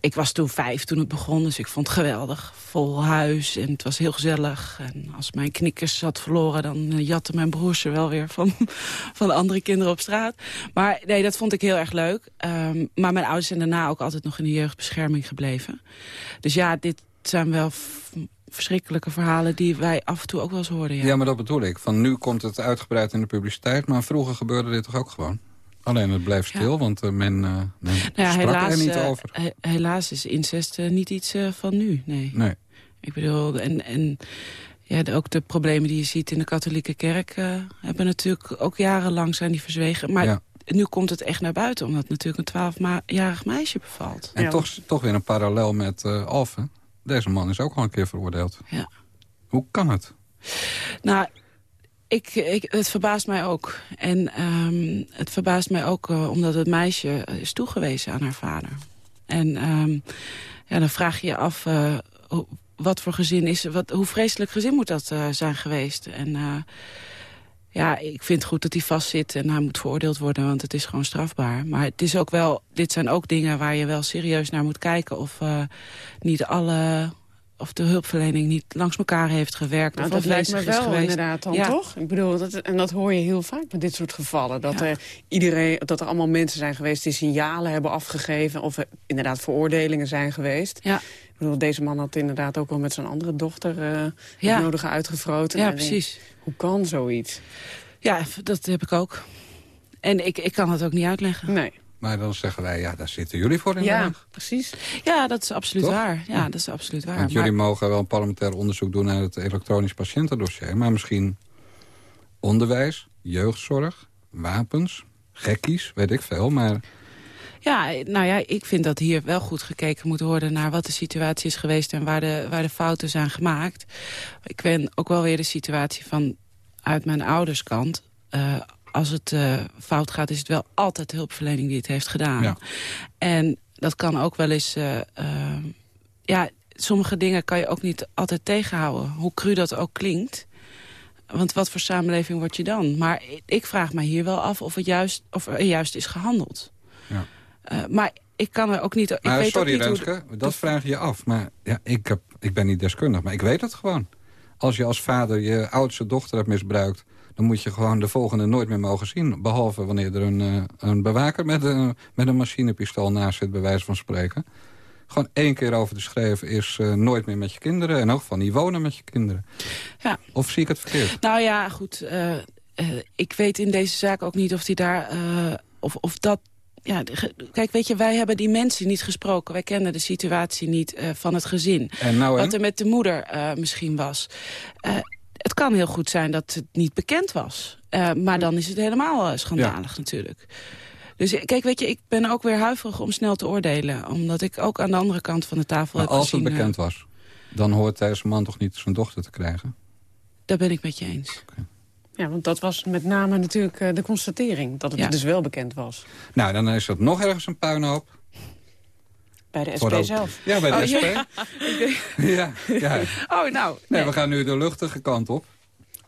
Ik was toen vijf toen het begon, dus ik vond het geweldig. Vol huis en het was heel gezellig. En als mijn knikkers had verloren, dan eh, jatten mijn broers er wel weer van, van de andere kinderen op straat. Maar nee, dat vond ik heel erg leuk. Ehm, maar mijn ouders zijn daarna ook altijd nog in de jeugdbescherming gebleven. Dus ja, dit zijn wel verschrikkelijke verhalen die wij af en toe ook wel eens hoorden. Ja. Ja. maar dat bedoel ik. Van nu komt het uitgebreid in de publiciteit. Maar vroeger gebeurde dit toch ook gewoon? Alleen het bleef stil, want eh, men, eh men Nou ja, sprak helaas, er niet eh, over. he- helaas is incest niet iets van nu, nee. Nee. Ik bedoel, en, en ja, de- ook de problemen die je ziet in de katholieke kerk... eh, hebben natuurlijk ook jarenlang zijn die verzwegen. Maar Ja. nu komt het echt naar buiten, omdat natuurlijk een twaalfjarig meisje bevalt. En toch, toch weer een parallel met eh Alphen. Deze man is ook al een keer veroordeeld. Ja. Hoe kan het? Nou, ik, het verbaast mij ook. En ehm, het verbaast mij ook eh, omdat het meisje is toegewezen aan haar vader. En ehm, ja, dan vraag je je af, eh, wat voor gezin is... Wat, hoe vreselijk gezin moet dat eh, zijn geweest? En ja, ik vind het goed dat hij vastzit en hij moet veroordeeld worden... want het is gewoon strafbaar. Maar het is ook wel, dit zijn ook dingen waar je wel serieus naar moet kijken... of niet alle... Of de hulpverlening niet langs elkaar heeft gewerkt. Nou, of dat lijkt me wel geweest. inderdaad dan, Ja. toch? Ik bedoel, dat, en dat hoor je heel vaak met dit soort gevallen. Dat, er iedereen, dat er allemaal mensen zijn geweest die signalen hebben afgegeven... of er inderdaad veroordelingen zijn geweest. Ja. Ik bedoel, deze man had inderdaad ook wel met zijn andere dochter... eh Ja. het nodige uitgevroten. Ja, denk, precies. Hoe kan zoiets? Ja, dat heb ik ook. En ik, ik kan het ook niet uitleggen. Nee. Maar dan zeggen wij, ja, daar zitten jullie voor in Ja, precies. Ja, dat is absoluut Toch? waar. Ja, dat is absoluut waar. Want Maar- jullie mogen wel een parlementair onderzoek doen naar het elektronisch patiëntendossier. Maar misschien onderwijs, jeugdzorg, wapens, gekkies, weet ik veel. Maar Ja, nou ja, ik vind dat hier wel goed gekeken moet worden... naar wat de situatie is geweest en waar de, waar de fouten zijn gemaakt. Ik ken ook wel weer de situatie van uit mijn ouderskant. Eh, als het eh, fout gaat, is het wel altijd de hulpverlening die het heeft gedaan. Ja. En dat kan ook wel eens... eh, eh, ja, sommige dingen kan je ook niet altijd tegenhouden. Hoe cru dat ook klinkt. Want wat voor samenleving word je dan? Maar ik- vraag me hier wel af of, het juist, of er juist is gehandeld. Ja. Maar ik kan er ook niet... Ik Maar weet sorry ook niet hoe dat vraag je je af. Maar ja, ik, heb, ik ben niet deskundig, maar ik weet het gewoon. Als je als vader je oudste dochter hebt misbruikt... dan moet je gewoon de volgende nooit meer mogen zien. Behalve wanneer er een, eh, een bewaker met een, met een machinepistool naast zit... bij wijze van spreken. Gewoon één keer over te schrijven is eh, nooit meer met je kinderen. In elk geval niet wonen met je kinderen. Ja. Of zie ik het verkeerd? Nou ja, goed. eh, ik weet in deze zaak ook niet of hij daar... of, of dat... Ja, de kijk, weet je, wij hebben die mensen niet gesproken. Wij kennen de situatie niet van het gezin. En nou en? Wat er met de moeder misschien was. Het kan heel goed zijn dat het niet bekend was. Eh, maar dan is het helemaal eh, schandalig natuurlijk. Dus eh, kijk, weet je, ik ben ook weer huiverig om snel te oordelen. Omdat ik ook aan de andere kant van de tafel Maar heb als het gezien... eh, bekend was, dan hoort deze man toch niet zijn dochter te krijgen? Daar ben ik met je eens. Ja, want dat was met name natuurlijk eh, de constatering. Dat het Ja. dus wel bekend was. Nou, dan is dat nog ergens een puinhoop. Bij de SP zelf. Ja, bij de Oh, SP. ja. Ja, ja. Oh, nou. Nee, we gaan nu de luchtige kant op.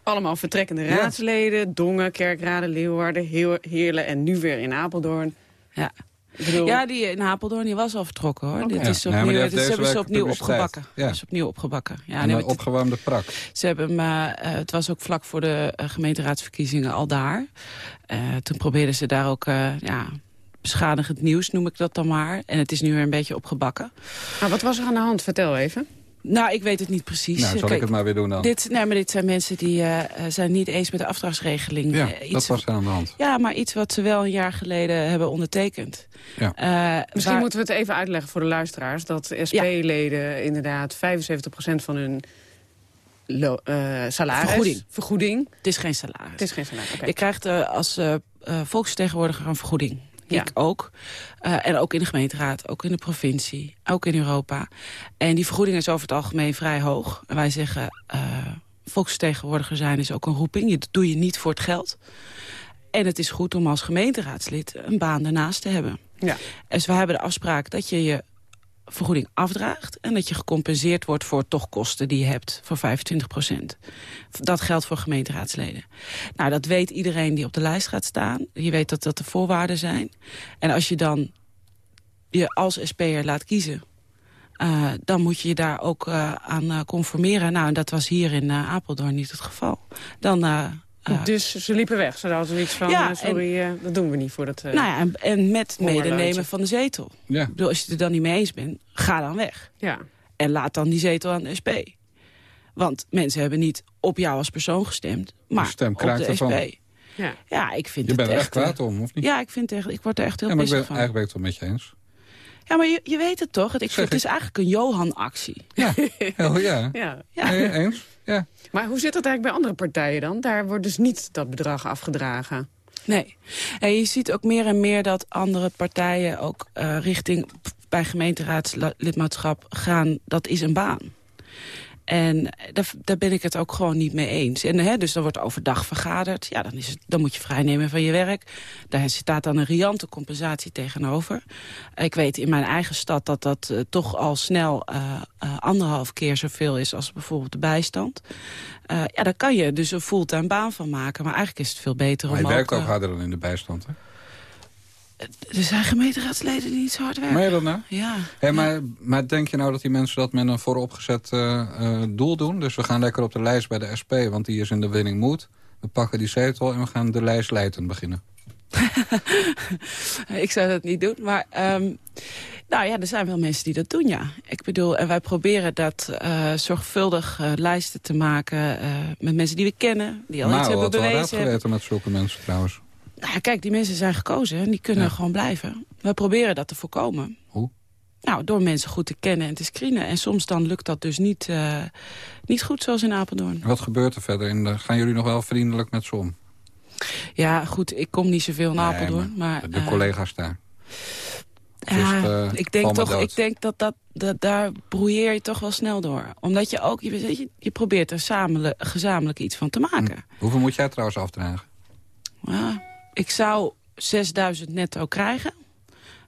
Allemaal vertrekkende Ja. raadsleden. Dongen, Kerkrade, Leeuwarden, Heel- Heerlen en nu weer in Apeldoorn. Ja. Bedoel, Ja, die in Apeldoorn die was al vertrokken hoor. Dit Ja. is maar opnieuw, dit deze hebben ze opnieuw opgebakken. Ja. Is opnieuw opgebakken. Ja, en een maar opgewarmde prak. Ze hebben hem, eh, eh, het was ook vlak voor de eh, gemeenteraadsverkiezingen al daar. Eh, toen probeerden ze daar ook eh, ja, beschadigend nieuws, noem ik dat dan maar. En het is nu weer een beetje opgebakken. Maar wat was er aan de hand? Vertel even. Nou, ik weet het niet precies. Nou, zal Kijk, ik het maar weer doen dan. Dit, nee, maar dit zijn mensen die eh, zijn niet eens met de afdragsregeling. ja, Eh, dat was er aan de hand. Ja, maar iets wat ze wel een jaar geleden hebben ondertekend. Ja. Misschien Eh, waar- moeten we het even uitleggen voor de luisteraars... dat SP-leden inderdaad 75% van hun lo- eh, salaris... Vergoeding. vergoeding. Het is geen salaris. Het is geen salaris, oké. Je krijgt eh, als volksvertegenwoordiger een vergoeding. Ja. Ik ook. Eh, en ook in de gemeenteraad, ook in de provincie, ook in Europa. En die vergoeding is over het algemeen vrij hoog. En wij zeggen, eh volksvertegenwoordiger zijn is ook een roeping. Je- Dat doe je niet voor het geld. En het is goed om als gemeenteraadslid een baan daarnaast te hebben. Ja. Dus we hebben de afspraak dat je je vergoeding afdraagt... en dat je gecompenseerd wordt voor toch kosten die je hebt voor 25 procent. Dat geldt voor gemeenteraadsleden. Nou, dat weet iedereen die op de lijst gaat staan. Je weet dat dat de voorwaarden zijn. En als je dan je als SP'er laat kiezen... eh, dan moet je je daar ook eh, aan eh, conformeren. Nou, en dat was hier in Apeldoorn niet het geval. Dan... dus ze liepen weg. Ze hadden zoiets van, Ja, eh, sorry, eh, dat doen we niet voor dat... eh, nou ja, en, en met medenemen van de zetel. Ja. Ik bedoel, als je het er dan niet mee eens bent, ga dan weg. ja. En laat dan die zetel aan de SP. Want mensen hebben niet op jou als persoon gestemd, maar stem op de ervan. SP. Ja. Ja, ik vind Je het bent er echt kwaad om, of niet? Ja, ik, vind het echt, ik word er echt heel Ja, maar ik ben, pissig van. eigenlijk ben ik het wel met je eens. Ja, maar je, je weet het toch? Het, ik Zeg vind, het is eigenlijk een Johan-actie. Ja, heel, ja. Ja. Ja. Nee, eens? Ja. Maar hoe zit dat eigenlijk bij andere partijen dan? Daar wordt dus niet dat bedrag afgedragen. Nee. En je ziet ook meer en meer dat andere partijen ook eh, richting bij gemeenteraadslidmaatschap gaan. Dat is een baan. En daar, daar ben ik het ook gewoon niet mee eens. En, hè, dus dan wordt overdag vergaderd. Ja, dan, is het, dan moet je vrijnemen van je werk. Daar staat dan een riante compensatie tegenover. Ik weet in mijn eigen stad dat dat eh, toch al snel eh, eh, anderhalf keer zoveel is... als bijvoorbeeld de bijstand. Ja, daar kan je dus een fulltime baan van maken. Maar eigenlijk is het veel beter Maar om je werkt ook eh, harder dan in de bijstand, hè? Er zijn gemeenteraadsleden die niet zo hard werken. Meen je dat nou? Ja. Maar, maar denk je nou dat die mensen dat met een vooropgezet eh, doel doen? Dus we gaan lekker op de lijst bij de SP, want die is in de winning mood. We pakken die zetel en we gaan de lijst leidend beginnen. ik zou dat niet doen, maar... ehm, nou ja, er zijn wel mensen die dat doen, ja. Ik bedoel, en wij proberen dat eh, zorgvuldig lijsten te maken... met mensen die we kennen, die al iets Mao hebben wel bewezen. hebben. geweten met zulke mensen trouwens. Nou, kijk, die mensen zijn gekozen en die kunnen Ja. gewoon blijven. We proberen dat te voorkomen. Hoe? Nou, door mensen goed te kennen en te screenen. En soms dan lukt dat dus niet, eh, niet goed, zoals in Apeldoorn. Wat gebeurt er verder? In de, gaan jullie nog wel vriendelijk met z'n om? Ja, goed, ik kom niet zoveel Nee, Apeldoorn. maar, De eh, collega's daar. Ja, eh, ik denk toch, dood? ik denk dat, dat, dat daar broeieer je toch wel snel door. Omdat je ook, je, je, probeert er samen, gezamenlijk iets van te maken. Hoeveel moet jij trouwens afdragen? Ja, ik zou 6000 netto krijgen.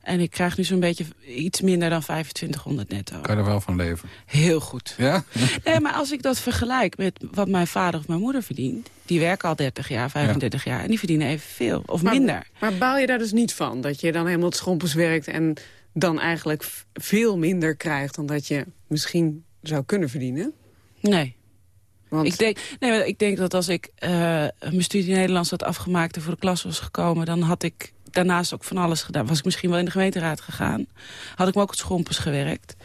En ik krijg nu zo'n beetje iets minder dan 2500 netto. Kan je er wel van leven? Heel goed. Ja? Nee, maar als ik dat vergelijk met wat mijn vader of mijn moeder verdient... die werken al 30 jaar, 35 jaar... en die verdienen evenveel, of Maar- minder. Maar baal je daar dus niet van? Dat je dan helemaal het schompers werkt en dan eigenlijk veel minder krijgt... dan dat je misschien zou kunnen verdienen? Nee. Want Ik denk, nee, ik denk dat als ik eh, mijn studie Nederlands had afgemaakt... en voor de klas was gekomen, dan had ik daarnaast ook van alles gedaan. Was ik misschien wel in de gemeenteraad gegaan. Had ik me ook het schompers gewerkt.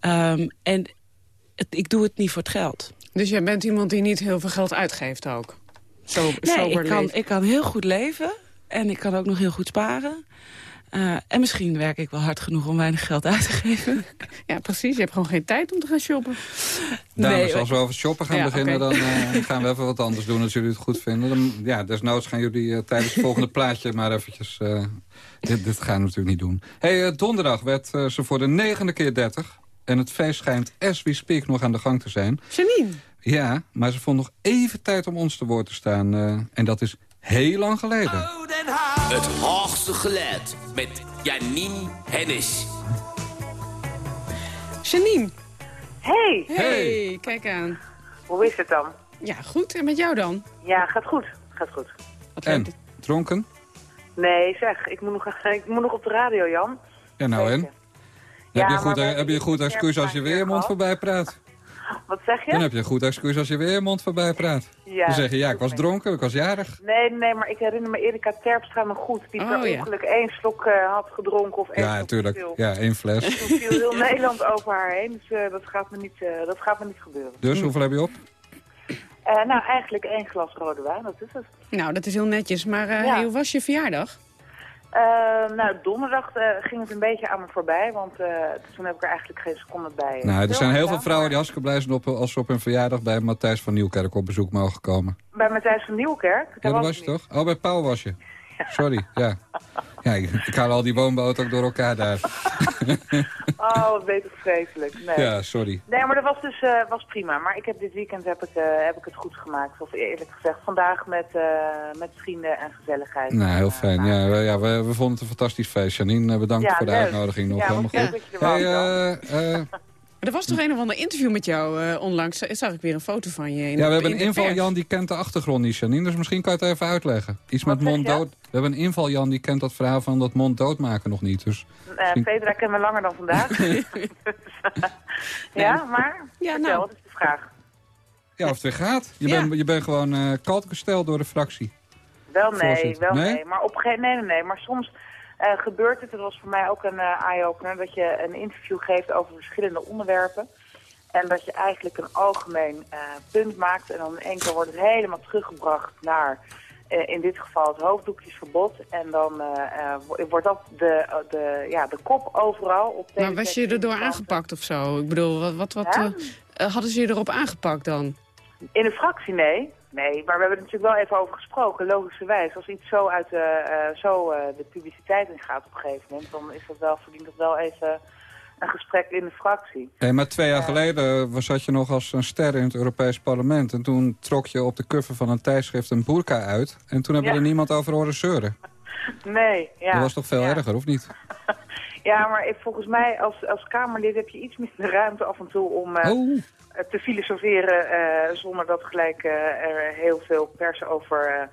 Ehm, en het, ik doe het niet voor het geld. Dus jij bent iemand die niet heel veel geld uitgeeft ook? Zo, Nee, ik kan, ik kan heel goed leven. En ik kan ook nog heel goed sparen. Eh, en misschien werk ik wel hard genoeg om weinig geld uit te geven. Ja, precies. Je hebt gewoon geen tijd om te gaan shoppen. Dames, Nee, als we over shoppen gaan Ja, beginnen... dan eh, gaan we even wat anders doen als jullie het goed vinden. Dan, ja, desnoods gaan jullie eh, tijdens het volgende plaatje maar eventjes... eh, dit, dit gaan we natuurlijk niet doen. hey, donderdag werd ze voor de negende keer 30. En het feest schijnt as we speak nog aan de gang te zijn. Janine. Ja, maar ze vond nog even tijd om ons te woord te staan. eh, en dat is heel lang geleden. Het hoogste geluid met Janine Hennis. Janine. Hey, Hey, kijk aan. hoe is het dan? Ja, goed. En met jou dan? Ja, gaat goed. Gaat goed. Wat En, dronken? Nee, zeg, ik moet nog, ik moet nog op de radio, Jan. Ja, nou en? Ja, heb je, goed, heb je een goed excuus als je weer je mond voorbij praat? Wat zeg je? Dan heb je een goed excuus als je weer je mond voorbij praat. Ja, Dan zeg je, ja, ik was dronken, ik was jarig. Nee, nee, maar ik herinner me Erika Terpstra nog goed. Die Oh, per ja. ongeluk één slok eh, had gedronken of één Ja, natuurlijk. veel. Ja, één fles. Toen viel heel Nederland over haar heen, dus eh, dat, gaat me niet, eh, dat gaat me niet gebeuren. Dus hoeveel heb je op? Eh, nou, eigenlijk één glas rode wijn, dat is het. Nou, dat is heel netjes. Maar eh, Ja. hoe was je verjaardag? Eh, nou, donderdag eh, ging het een beetje aan me voorbij, want eh, toen heb ik er eigenlijk geen seconde bij. Nou, er zijn heel veel vrouwen die hartstikke blij zijn op, als ze op hun verjaardag bij Matthijs van Nieuwkerk op bezoek mogen komen. Bij Matthijs van Nieuwkerk. Ja, daar dat was was je niet. toch? Oh, bij Paul was je. Sorry, ja. Ja, ik, ik haal al die woonboten ook door elkaar daar. Oh, wat beter vreselijk. Nee. Ja, sorry. Nee, maar dat was dus eh, was prima. Maar ik heb dit weekend heb ik, eh, heb ik het goed gemaakt. Of eerlijk gezegd, vandaag met, eh, met vrienden en gezelligheid. Nou, heel fijn. Ja, we, ja, we, we vonden het een fantastisch feest. Janine, bedankt Ja, voor de uitnodiging nog. Ja, Helemaal goed. er Hey, Er was toch een of ander interview met jou eh, onlangs. Zag ik weer een foto van je in ja, we hebben in een inval. Jan die kent de achtergrond niet, Janine. Dus misschien kan je het even uitleggen. Iets met zeg je? monddood. We hebben een inval Jan die kent dat verhaal van dat monddood maken nog niet. Dus Eh misschien- Petra kennen we langer dan vandaag. Ja, maar Ja, vertel, nou. wat is de vraag? Ja, of het weer gaat. Je, Ja. bent, je bent gewoon eh kalt gesteld door de fractie. Wel nee, wel Nee? nee. Maar op een gegeven nee, nee, nee. Maar soms eh, gebeurt het, dat was voor mij ook een eh, eye-opener, dat je een interview geeft over verschillende onderwerpen. En dat je eigenlijk een algemeen eh, punt maakt en dan in één keer wordt het helemaal teruggebracht naar, eh, in dit geval het hoofddoekjesverbod. En dan eh, eh, wo- wordt dat de, de, ja, de kop overal op Maar was je erdoor aangepakt of zo? Ik bedoel, wat, wat, wat Ja? eh, eh, hadden ze je erop aangepakt dan? In de fractie, nee. Nee, maar we hebben er natuurlijk wel even over gesproken, logischerwijs. Als iets zo uit de, eh, zo, eh, de publiciteit in gaat op een gegeven moment, dan is dat wel, verdient dat wel even een gesprek in de fractie. Hey, maar twee jaar geleden was, zat je nog als een ster in het Europees Parlement. En toen trok je op de cover van een tijdschrift een burka uit. En toen hebben we Ja. er niemand over horen zeuren. Nee, ja. Dat was toch veel ja. erger, of niet? Ja, maar ik- volgens mij als, als Kamerlid heb je iets minder ruimte af en toe om eh, Oh. eh, te filosoferen eh, zonder dat gelijk er heel veel pers over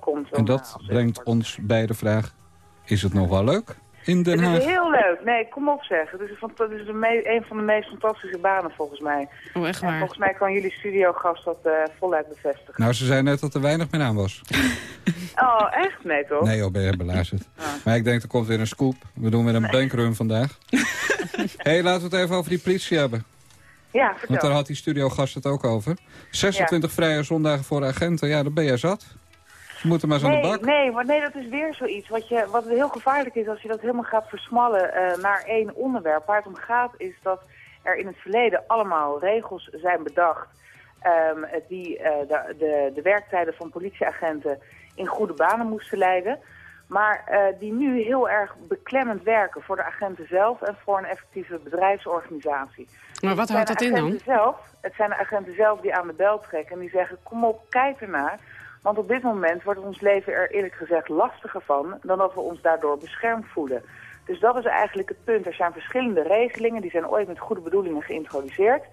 komt. En dat brengt ons bij de vraag, is het nog wel leuk in Den Het is Haag? heel leuk. Nee, kom op zeg. Het is, een het is een, een van de meest fantastische banen volgens mij. Oh, echt En waar? volgens mij kan jullie studiogast dat eh, voluit bevestigen. Nou, ze zei net dat er weinig meer aan was. Oh, echt? Nee toch? Nee joh, ben je beluisterd. Ah. Maar ik denk, er komt weer een scoop. We doen weer een bankrun vandaag. Hé, hey, laten we het even over die politie hebben. Ja, Want vertel. daar had die studiogast het ook over. 26 vrije zondagen voor de agenten, ja, dan ben jij zat. Ze moeten maar eens aan nee, de bak. Nee, maar nee, dat is weer zoiets. Wat, je, wat heel gevaarlijk is als je dat helemaal gaat versmallen eh, naar één onderwerp. Waar het om gaat is dat er in het verleden allemaal regels zijn bedacht... ehm, die eh, de, de, de werktijden van politieagenten in goede banen moesten leiden... maar eh, die nu heel erg beklemmend werken voor de agenten zelf... en voor een effectieve bedrijfsorganisatie. Maar wat Het houdt zijn dat de in dan? agenten Zelf, het zijn de agenten zelf die aan de bel trekken en die zeggen, kom op, kijk ernaar. Want op dit moment wordt ons leven er eerlijk gezegd lastiger van dan dat we ons daardoor beschermd voelen. Dus dat is eigenlijk het punt. Er zijn verschillende regelingen, die zijn ooit met goede bedoelingen geïntroduceerd.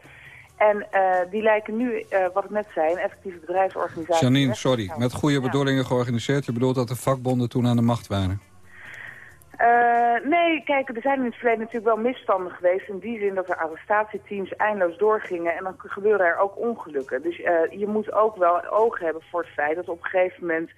En eh, die lijken nu, eh, wat ik net zei, een effectieve bedrijfsorganisatie... Janine, sorry. Met goede bedoelingen georganiseerd. Je bedoelt dat de vakbonden toen aan de macht waren. Eh, nee, kijk, er zijn in het verleden natuurlijk wel misstanden geweest. In die zin dat er arrestatieteams eindeloos doorgingen en dan gebeuren er ook ongelukken. Dus eh, je moet ook wel oog hebben voor het feit dat op een gegeven moment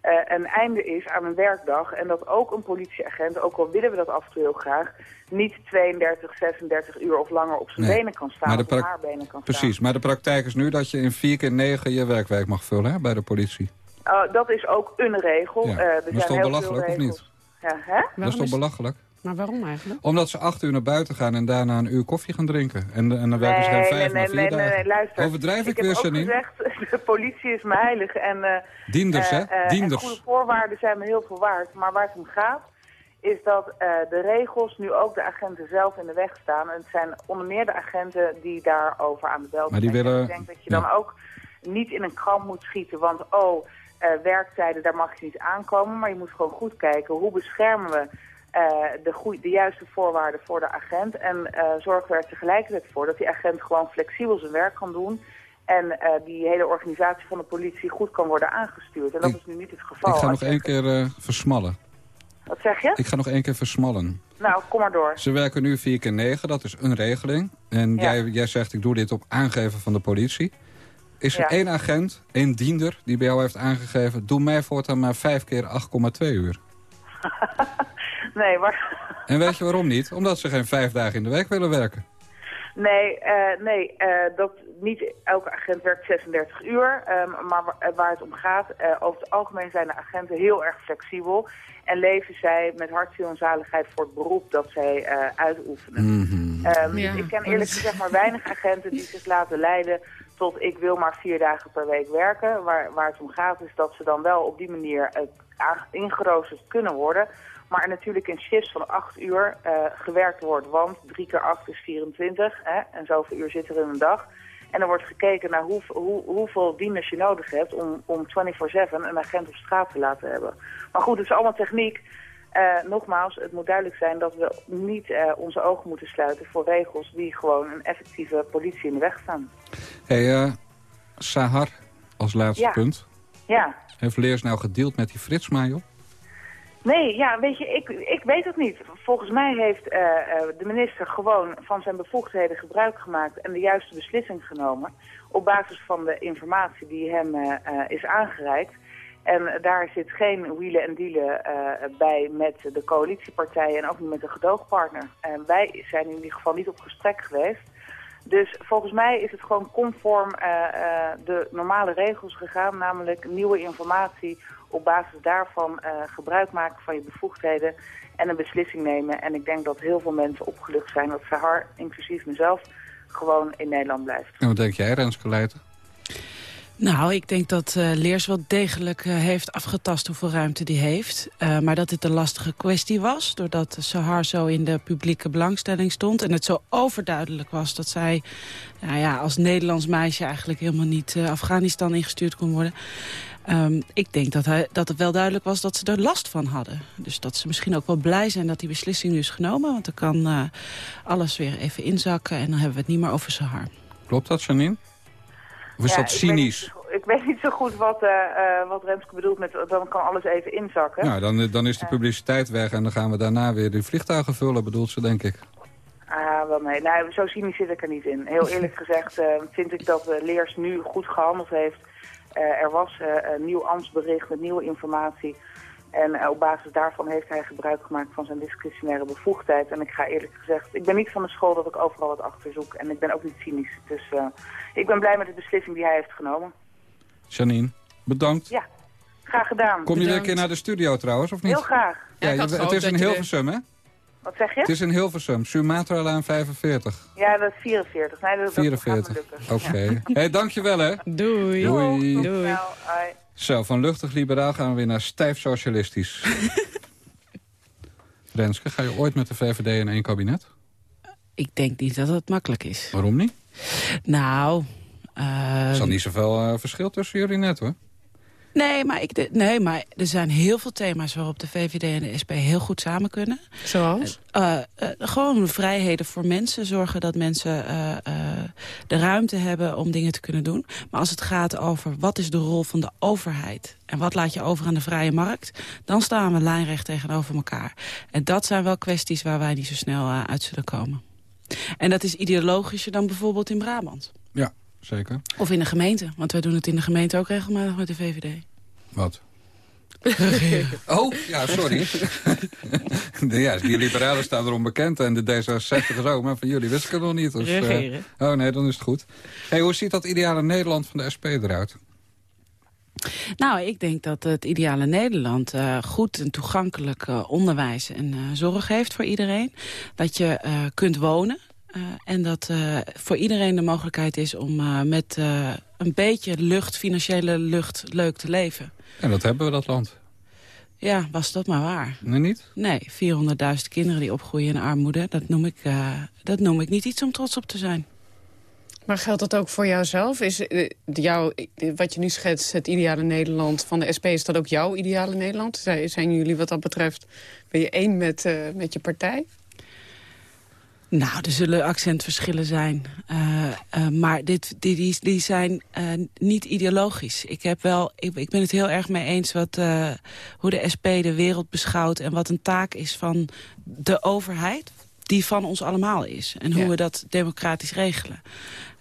eh, een einde is aan een werkdag. En dat ook een politieagent, ook al willen we dat af en toe heel graag, niet 32, 36 uur of langer op zijn Nee, benen kan staan. maar de of op haar benen kan Precies, maar de praktijk is nu dat je in 4 keer 9 je werkweek mag vullen hè, bij de politie. dat is ook een regel. Ja, er dat is zijn heel belachelijk, veel of niet? Ja, hè? dat is toch belachelijk? Maar waarom eigenlijk? Omdat ze acht uur naar buiten gaan en daarna een uur koffie gaan drinken. En, en dan werken ze geen Nee, vijf, nee, nee, vier nee, nee, dagen. nee, luister. Overdrijf ik, heb weer, ook Janine? gezegd, de politie is me heilig en... eh, Dienders, hè? eh, eh, Dienders. En goede voorwaarden zijn me heel veel waard. Maar waar het om gaat, is dat eh, de regels nu ook de agenten zelf in de weg staan. En het zijn onder meer de agenten die daarover aan de bel Maar die willen- En Ik denk dat je ja. dan ook niet in een kramp moet schieten. Want, oh, werktijden, daar mag je niet aankomen. Maar je moet gewoon goed kijken, hoe beschermen we... eh, de, goeie, de juiste voorwaarden voor de agent. En eh, zorgen we er tegelijkertijd voor dat die agent gewoon flexibel zijn werk kan doen. En eh, die hele organisatie van de politie goed kan worden aangestuurd. En dat Ik- is nu niet het geval. Ik ga nog één keer eh, versmallen. Wat zeg je? Ik ga nog één keer versmallen. Nou, kom maar door. Ze werken nu 4 keer 9, dat is een regeling. En Ja. jij, jij zegt, ik doe dit op aangeven van de politie. Is er Ja. één agent, één diender, die bij jou heeft aangegeven... doe mij voortaan maar 5 keer 8,2 uur. Nee, maar... En weet je waarom niet? Omdat ze geen vijf dagen in de week willen werken. Nee, eh, nee eh, dat, niet elke agent werkt 36 uur. ehm, maar eh, waar het om gaat, eh, over het algemeen zijn de agenten heel erg flexibel. En leven zij met hart, ziel en zaligheid voor het beroep dat zij eh, uitoefenen. Mhm. Ehm, Ja, ik ken eerlijk gezegd maar weinig agenten die zich laten leiden tot ik wil maar vier dagen per week werken. Waar, waar het om gaat is dat ze dan wel op die manier ingeroosterd kunnen worden. Maar natuurlijk in shifts van acht uur eh, gewerkt wordt. Want drie keer acht is 24 hè, en zoveel uur zit er in een dag. En er wordt gekeken naar hoe, hoe, hoeveel dieners je nodig hebt om, om 24-7 een agent op straat te laten hebben. Maar goed, het is allemaal techniek. Eh, nogmaals, het moet duidelijk zijn dat we niet eh, onze ogen moeten sluiten voor regels die gewoon een effectieve politie in de weg staan. hey, Sahar, als laatste Ja. punt. Ja, Heeft Leers nou gedeeld met die Fritsma, joh? Nee, ja, weet je, ik, ik weet het niet. Volgens mij heeft eh, eh, de minister gewoon van zijn bevoegdheden gebruik gemaakt en de juiste beslissing genomen op basis van de informatie die hem eh, is aangereikt. En daar zit geen wielen en dealen bij met de coalitiepartijen en ook niet met de gedoogpartner. En wij zijn in ieder geval niet op gesprek geweest. Dus volgens mij is het gewoon conform de normale regels gegaan, namelijk nieuwe informatie op basis daarvan eh, gebruik maken van je bevoegdheden en een beslissing nemen. En ik denk dat heel veel mensen opgelucht zijn dat Sahar, inclusief mezelf, gewoon in Nederland blijft. En wat denk jij, Renske Leijten? Nou, ik denk dat eh, Leers wel degelijk eh, heeft afgetast hoeveel ruimte die heeft. Eh, maar dat dit een lastige kwestie was, doordat Sahar zo in de publieke belangstelling stond. En het zo overduidelijk was dat zij nou ja, als Nederlands meisje eigenlijk helemaal niet eh, Afghanistan ingestuurd kon worden. Ehm, ik denk dat, hij, dat het wel duidelijk was dat ze er last van hadden. Dus dat ze misschien ook wel blij zijn dat die beslissing nu is genomen. Want dan kan eh, alles weer even inzakken en dan hebben we het niet meer over Sahar. Klopt dat, Janine? Of is Ja, dat ik weet niet cynisch? Ik weet niet zo goed wat, eh, eh, wat Remske bedoelt met dan kan alles even inzakken. Nou, dan, dan is de publiciteit weg en dan gaan we daarna weer die vliegtuigen vullen, bedoelt ze, denk ik. Ah, wel nee. Nou, zo cynisch zit ik er niet in. Heel eerlijk gezegd eh, vind ik dat Leers nu goed gehandeld heeft. Eh, er was eh, een nieuw ambtsbericht met nieuwe informatie. En eh, op basis daarvan heeft hij gebruik gemaakt van zijn discretionaire bevoegdheid. En ik ga eerlijk gezegd, ik ben niet van de school dat ik overal wat achter zoek. En ik ben ook niet cynisch. Dus eh, ik ben blij met de beslissing die hij heeft genomen. Janine, bedankt. Ja, graag gedaan. Kom je weer een keer naar de studio trouwens, of niet? Heel graag. Ja, het is in Hilversum, hè? Wat zeg je? Het is in Hilversum, Sumatra-laan 45. Ja, dat is 44. Nee, dat, dat gaat me 44. lukken. Oké. Ja. hey, dankjewel hè. Doei. Doei. Hoi. Zo, van luchtig liberaal gaan we weer naar stijf socialistisch. Renske, ga je ooit met de VVD in één kabinet? Ik denk niet dat het makkelijk is. Waarom niet? Nou... eh, Er zal niet zoveel eh, verschil tussen jullie net hoor. Nee maar, ik, nee, maar er zijn heel veel thema's waarop de VVD en de SP heel goed samen kunnen. Zoals? Eh, eh, gewoon vrijheden voor mensen. Zorgen dat mensen eh, eh, de ruimte hebben om dingen te kunnen doen. Maar als het gaat over wat is de rol van de overheid... en wat laat je over aan de vrije markt... dan staan we lijnrecht tegenover elkaar. En dat zijn wel kwesties waar wij niet zo snel eh, uit zullen komen. En dat is ideologischer dan bijvoorbeeld in Brabant. Ja, zeker. Of in de gemeente. Want wij doen het in de gemeente ook regelmatig met de VVD. Wat? oh, ja, sorry. ja, die liberalen staan erom bekend en de D66 ook. Maar van jullie wist ik het nog niet. Dus, eh, Regeren. oh nee, dan is het goed. Hey, hoe ziet dat ideale Nederland van de SP eruit? Nou, ik denk dat het ideale Nederland eh, goed en toegankelijk eh, onderwijs en eh, zorg heeft voor iedereen. Dat je eh, kunt wonen. Eh, en dat eh, voor iedereen de mogelijkheid is om eh, met eh, een beetje lucht, financiële lucht, leuk te leven. En dat hebben we, dat land. Ja, was dat maar waar. Nee, niet? Nee, 400.000 kinderen die opgroeien in armoede, dat noem, ik, eh, dat noem ik niet iets om trots op te zijn. Maar geldt dat ook voor jouzelf? Is jouw, wat je nu schetst, het ideale Nederland van de SP... is dat ook jouw ideale Nederland? Zijn jullie wat dat betreft... ben je één met, eh, met je partij? Nou, er zullen accentverschillen zijn. Eh, eh, maar dit, die, die, die zijn eh, niet ideologisch. Ik, heb wel, ik, ik ben het heel erg mee eens wat, hoe de SP de wereld beschouwt... en wat een taak is van de overheid, die van ons allemaal is. En hoe Ja. we dat democratisch regelen.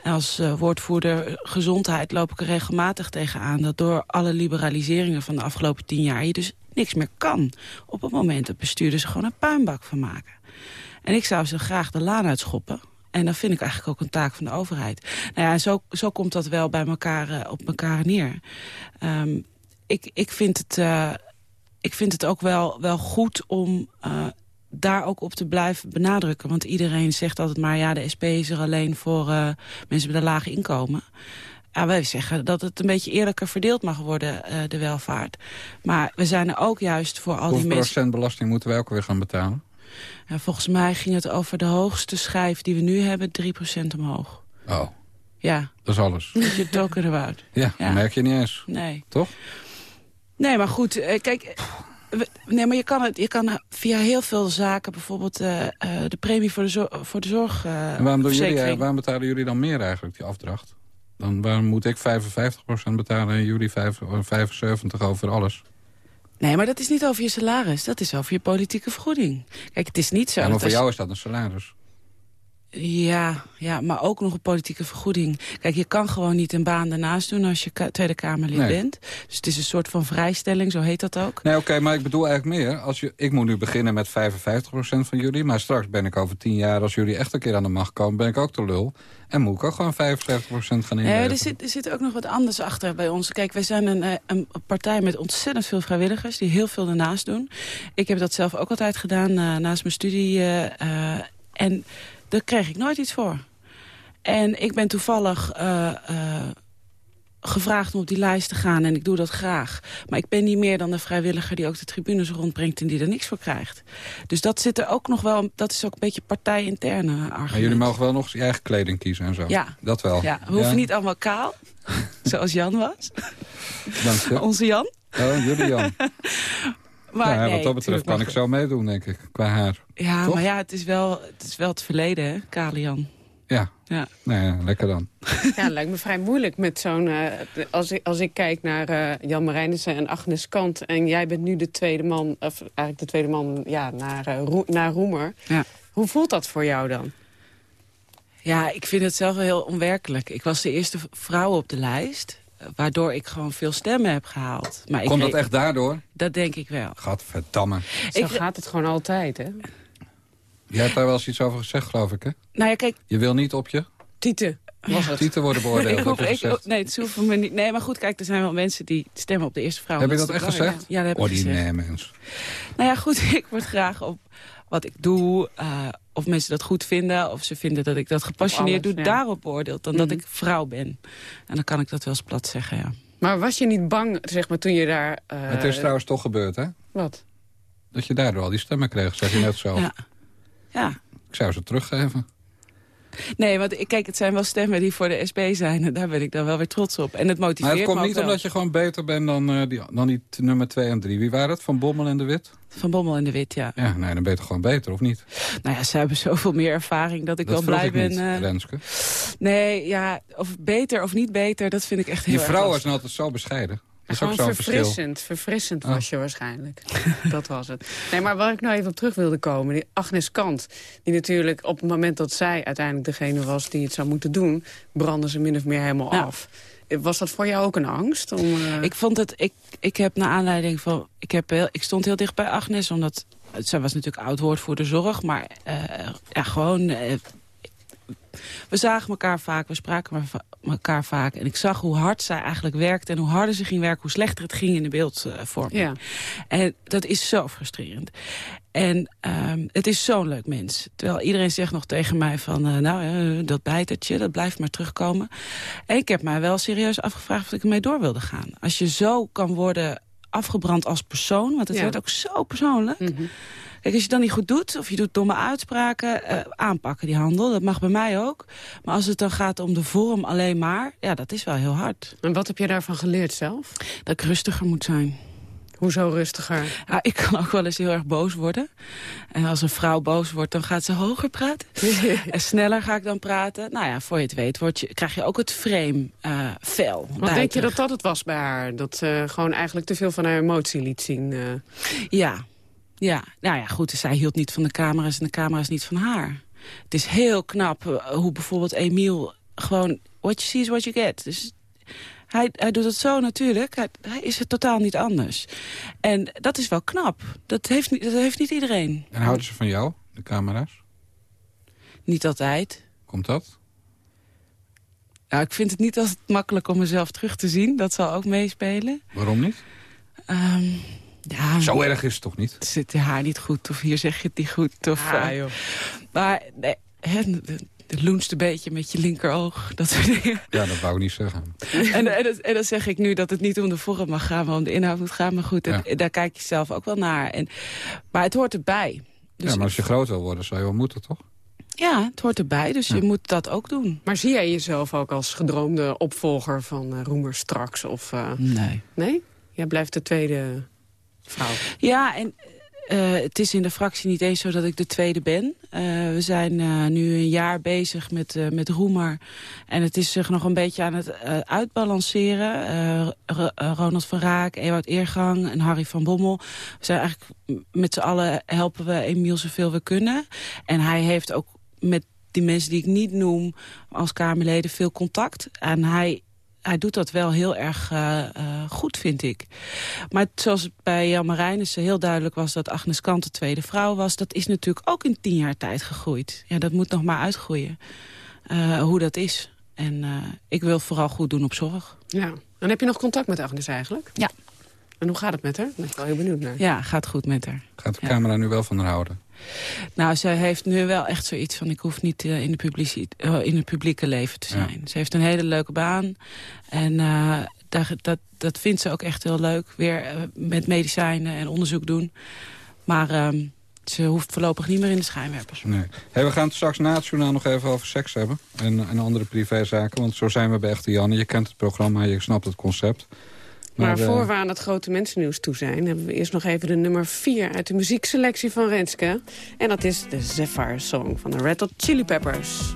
En als woordvoerder gezondheid loop ik er regelmatig tegenaan... dat door alle liberaliseringen van de afgelopen tien jaar... je dus niks meer kan. Op het moment dat bestuurders er gewoon een puinbak van maken. En ik zou ze graag de laan uitschoppen. En dat vind ik eigenlijk ook een taak van de overheid. Nou ja, zo, zo komt dat wel bij elkaar, eh, op elkaar neer. Ehm, ik, ik, vind het, eh, ik vind het ook wel, wel goed om eh, daar ook op te blijven benadrukken. Want iedereen zegt altijd maar... ja, de SP is er alleen voor mensen met een laag inkomen. Ja, wij zeggen dat het een beetje eerlijker verdeeld mag worden, de welvaart. Maar we zijn er ook juist voor al die Hoeveel mensen... procent belasting moeten wij ook weer gaan betalen? Ja, volgens mij ging het over de hoogste schijf die we nu hebben, 3% omhoog. Oh, Ja, dat is alles. je talking about. Ja, Ja. dat merk je niet eens. Nee. Toch? Nee, maar goed, eh, kijk... eh, Nee, maar je kan, het, je kan via heel veel zaken, bijvoorbeeld eh, de premie voor de, zor voor de zorg. En waarom, doen jullie, waarom betalen jullie dan meer eigenlijk, die afdracht? Dan waarom moet ik 55% betalen en jullie vijf- eh, 75% over alles? Nee, maar dat is niet over je salaris. Dat is over je politieke vergoeding. Kijk, het is niet zo... Ja, maar voor als- jou is dat een salaris. Ja, ja, maar ook nog een politieke vergoeding. Kijk, je kan gewoon niet een baan daarnaast doen als je ka- Tweede Kamerlid Nee. bent. Dus het is een soort van vrijstelling, zo heet dat ook. Nee, oké, maar ik bedoel eigenlijk meer. Als je, ik moet nu beginnen met 55% van jullie. Maar straks ben ik over 10 jaar, als jullie echt een keer aan de macht komen... ben ik ook te lul. En moet ik ook gewoon 75% gaan Nee, inleveren. er, zit, er zit ook nog wat anders achter bij ons. Kijk, wij zijn een, eh, een partij met ontzettend veel vrijwilligers... die heel veel ernaast doen. Ik heb dat zelf ook altijd gedaan eh, naast mijn studie. eh, en daar kreeg ik nooit iets voor. En ik ben toevallig eh, eh, gevraagd om op die lijst te gaan. En ik doe dat graag. Maar ik ben niet meer dan de vrijwilliger die ook de tribunes rondbrengt... en die er niks voor krijgt. Dus dat zit er ook nog wel... dat is ook een beetje partijinterne argument. Maar jullie mogen wel nog je eigen kleding kiezen en zo. Ja. Dat wel. Ja, we hoeven niet allemaal kaal, zoals Jan was. Dank je. Onze Jan. Oh, jullie Jan. Maar ja, nee, wat dat betreft kan ik zo meedoen, denk ik, qua haar. Ja, Toch? maar ja, het is wel het, is wel het verleden, hè, kale Jan. Ja. Ja. Nee, lekker dan. Ja, lijkt me vrij moeilijk met zo'n... eh, als, ik, als ik kijk naar eh, Jan Marijnissen en Agnes Kant... en jij bent nu de tweede man, of eigenlijk de tweede man ja, naar, eh, naar Roemer. Ja. Hoe voelt dat voor jou dan? Ja, ik vind het zelf wel heel onwerkelijk. Ik was de eerste vrouw op de lijst, waardoor ik gewoon veel stemmen heb gehaald. Maar ik Komt dat echt daardoor? Dat denk ik wel. Gadverdamme. Zo Ik- gaat het gewoon altijd, hè? Jij hebt daar wel eens iets over gezegd, geloof ik, hè? Nou ja, kijk, Je wil niet op je Tieten was het. titel worden beoordeeld, ik heb hoef, je ik, gezegd. nee, het hoeft me niet. Nee, maar goed, kijk, er zijn wel mensen die stemmen op de eerste vrouw. Heb je dat echt gezegd? Ja, dat heb ik gezegd. Ordinair mens. Nou ja, goed, ik word graag op wat ik doe, eh, of mensen dat goed vinden... of ze vinden dat ik dat gepassioneerd alles, doe, ja. daarop beoordeeld... dan dat Mhm. ik vrouw ben. En dan kan ik dat wel eens plat zeggen, ja. Maar was je niet bang, zeg maar, toen je daar... eh, het is trouwens toch gebeurd, hè? Wat? Dat je daardoor al die stemmen kreeg, zeg je net zo. Ja. Ja. Ik zou ze teruggeven. Nee, want ik- kijk, het zijn wel stemmen die voor de SP zijn... en daar ben ik dan wel weer trots op. En het motiveert Maar het komt niet wel. omdat je gewoon beter bent dan, eh, die, dan die nummer 2 en 3. Wie waren het? Van Bommel en de Wit? Van Bommel en de Wit, ja. Ja, nee, dan ben je toch gewoon beter, of niet? Nou ja, ze hebben zoveel meer ervaring dat ik dat wel blij ik ben. niet, eh, Renske. nee, ja, of beter of niet beter, dat vind ik echt heel Die erg vrouwen lastig. zijn altijd zo bescheiden. Ook Gewoon verschil. verfrissend. Verfrissend Oh. was je waarschijnlijk. dat was het. Nee, maar waar ik nou even op terug wilde komen. Die Agnes Kant. Die natuurlijk op het moment dat zij uiteindelijk degene was die het zou moeten doen... brandde ze min of meer helemaal af. Was dat voor jou ook een angst? Om, eh, Ik vond het, ik, ik heb naar aanleiding van, ik, heb heel, ik stond heel dicht bij Agnes, omdat zij was natuurlijk oud woord voor de zorg, maar eh, ja, gewoon, eh, we zagen elkaar vaak, we spraken elkaar vaak en ik zag hoe hard zij eigenlijk werkte en hoe harder ze ging werken, hoe slechter het ging in de beeldvorming. Ja. En dat is zo frustrerend. En ehm, het is zo'n leuk mens. Terwijl iedereen zegt nog tegen mij van... eh, nou, eh, dat bijtertje, dat blijft maar terugkomen. En ik heb mij wel serieus afgevraagd of ik ermee door wilde gaan. Als je zo kan worden afgebrand als persoon... want het Ja. werd ook zo persoonlijk... Mhm. Kijk, als je dan niet goed doet, of je doet domme uitspraken... eh, aanpakken die handel, dat mag bij mij ook. Maar als het dan gaat om de vorm alleen maar... ja, dat is wel heel hard. En wat heb je daarvan geleerd zelf? Dat ik rustiger moet zijn. Hoezo rustiger? Ja, ik kan ook wel eens heel erg boos worden. En als een vrouw boos wordt, dan gaat ze hoger praten. en sneller ga ik dan praten. Nou ja, voor je het weet word je, krijg je ook het frame eh fel. Wat denk je dat dat het was bij haar? Dat ze gewoon eigenlijk te veel van haar emotie liet zien? eh? Ja, ja. Nou ja, goed, zij hield niet van de camera's en de camera's niet van haar. Het is heel knap eh, hoe bijvoorbeeld Emiel gewoon... What you see is what you get. Dus hij, hij doet het zo natuurlijk. Hij, hij is het totaal niet anders. En dat is wel knap. Dat heeft, niet- dat heeft niet iedereen. En houden ze van jou, de camera's? Niet altijd. Komt dat? Nou, ik vind het niet altijd makkelijk om mezelf terug te zien. Dat zal ook meespelen. Waarom niet? Ehm, ja, Zo erg is het toch niet? Zit je haar niet goed of hier zeg je het niet goed. Of, Ah, eh, joh. Maar nee, loenst een beetje met je linkeroog. Dat soort dingen. Ja, dat wou ik niet zeggen. en, en, dat- en dan zeg ik nu dat het niet om de vorm mag gaan, maar om de inhoud moet gaan. Maar goed, daar kijk je zelf ook wel naar. En, maar het hoort erbij. Dus ja, maar als je groot wil worden, zou je wel moeten, toch? ja, het hoort erbij, dus je moet dat ook doen. Maar zie jij jezelf ook als gedroomde opvolger van eh, Roemer straks? Of, eh, Nee. Nee? Jij blijft de tweede Ja, en eh, het is in de fractie niet eens zo dat ik de tweede ben. Eh, we zijn eh, nu een jaar bezig met, met Roemer. En het is zich nog een beetje aan het uitbalanceren. Ronald van Raak, Ewout Eergang en Harry van Bommel. We zijn eigenlijk met z'n allen helpen we Emiel zoveel we kunnen. En hij heeft ook met die mensen die ik niet noem als Kamerleden veel contact. En hij hij doet dat wel heel erg eh, eh, goed, vind ik. Maar zoals bij Jan Marijnissen heel duidelijk was... dat Agnes Kant de tweede vrouw was... dat is natuurlijk ook in tien jaar tijd gegroeid. Ja, dat moet nog maar uitgroeien. eh, hoe dat is. En eh, ik wil vooral goed doen op zorg. Ja. En heb je nog contact met Agnes eigenlijk? Ja. En hoe gaat het met haar? Daar ben ik wel heel benieuwd naar. Ja, gaat goed met haar. Gaat de camera nu wel van haar houden? Nou, ze heeft nu wel echt zoiets van... ik hoef niet eh, in, de publici- eh, in het publieke leven te zijn. Ze heeft een hele leuke baan. En eh, daar, dat, dat vindt ze ook echt heel leuk. Weer met medicijnen en onderzoek doen. Maar ehm, ze hoeft voorlopig niet meer in de schijnwerpers. Nee. Hey, we gaan het straks na het journaal nog even over seks hebben. En, en andere privézaken. Want zo zijn we bij Echte Janne. Je kent het programma, je snapt het concept. Maar, eh, voor we aan het grote mensennieuws toe zijn... hebben we eerst nog even de nummer 4 uit de muziekselectie van Renske. En dat is de Zephyr Song van de Red Hot Chili Peppers.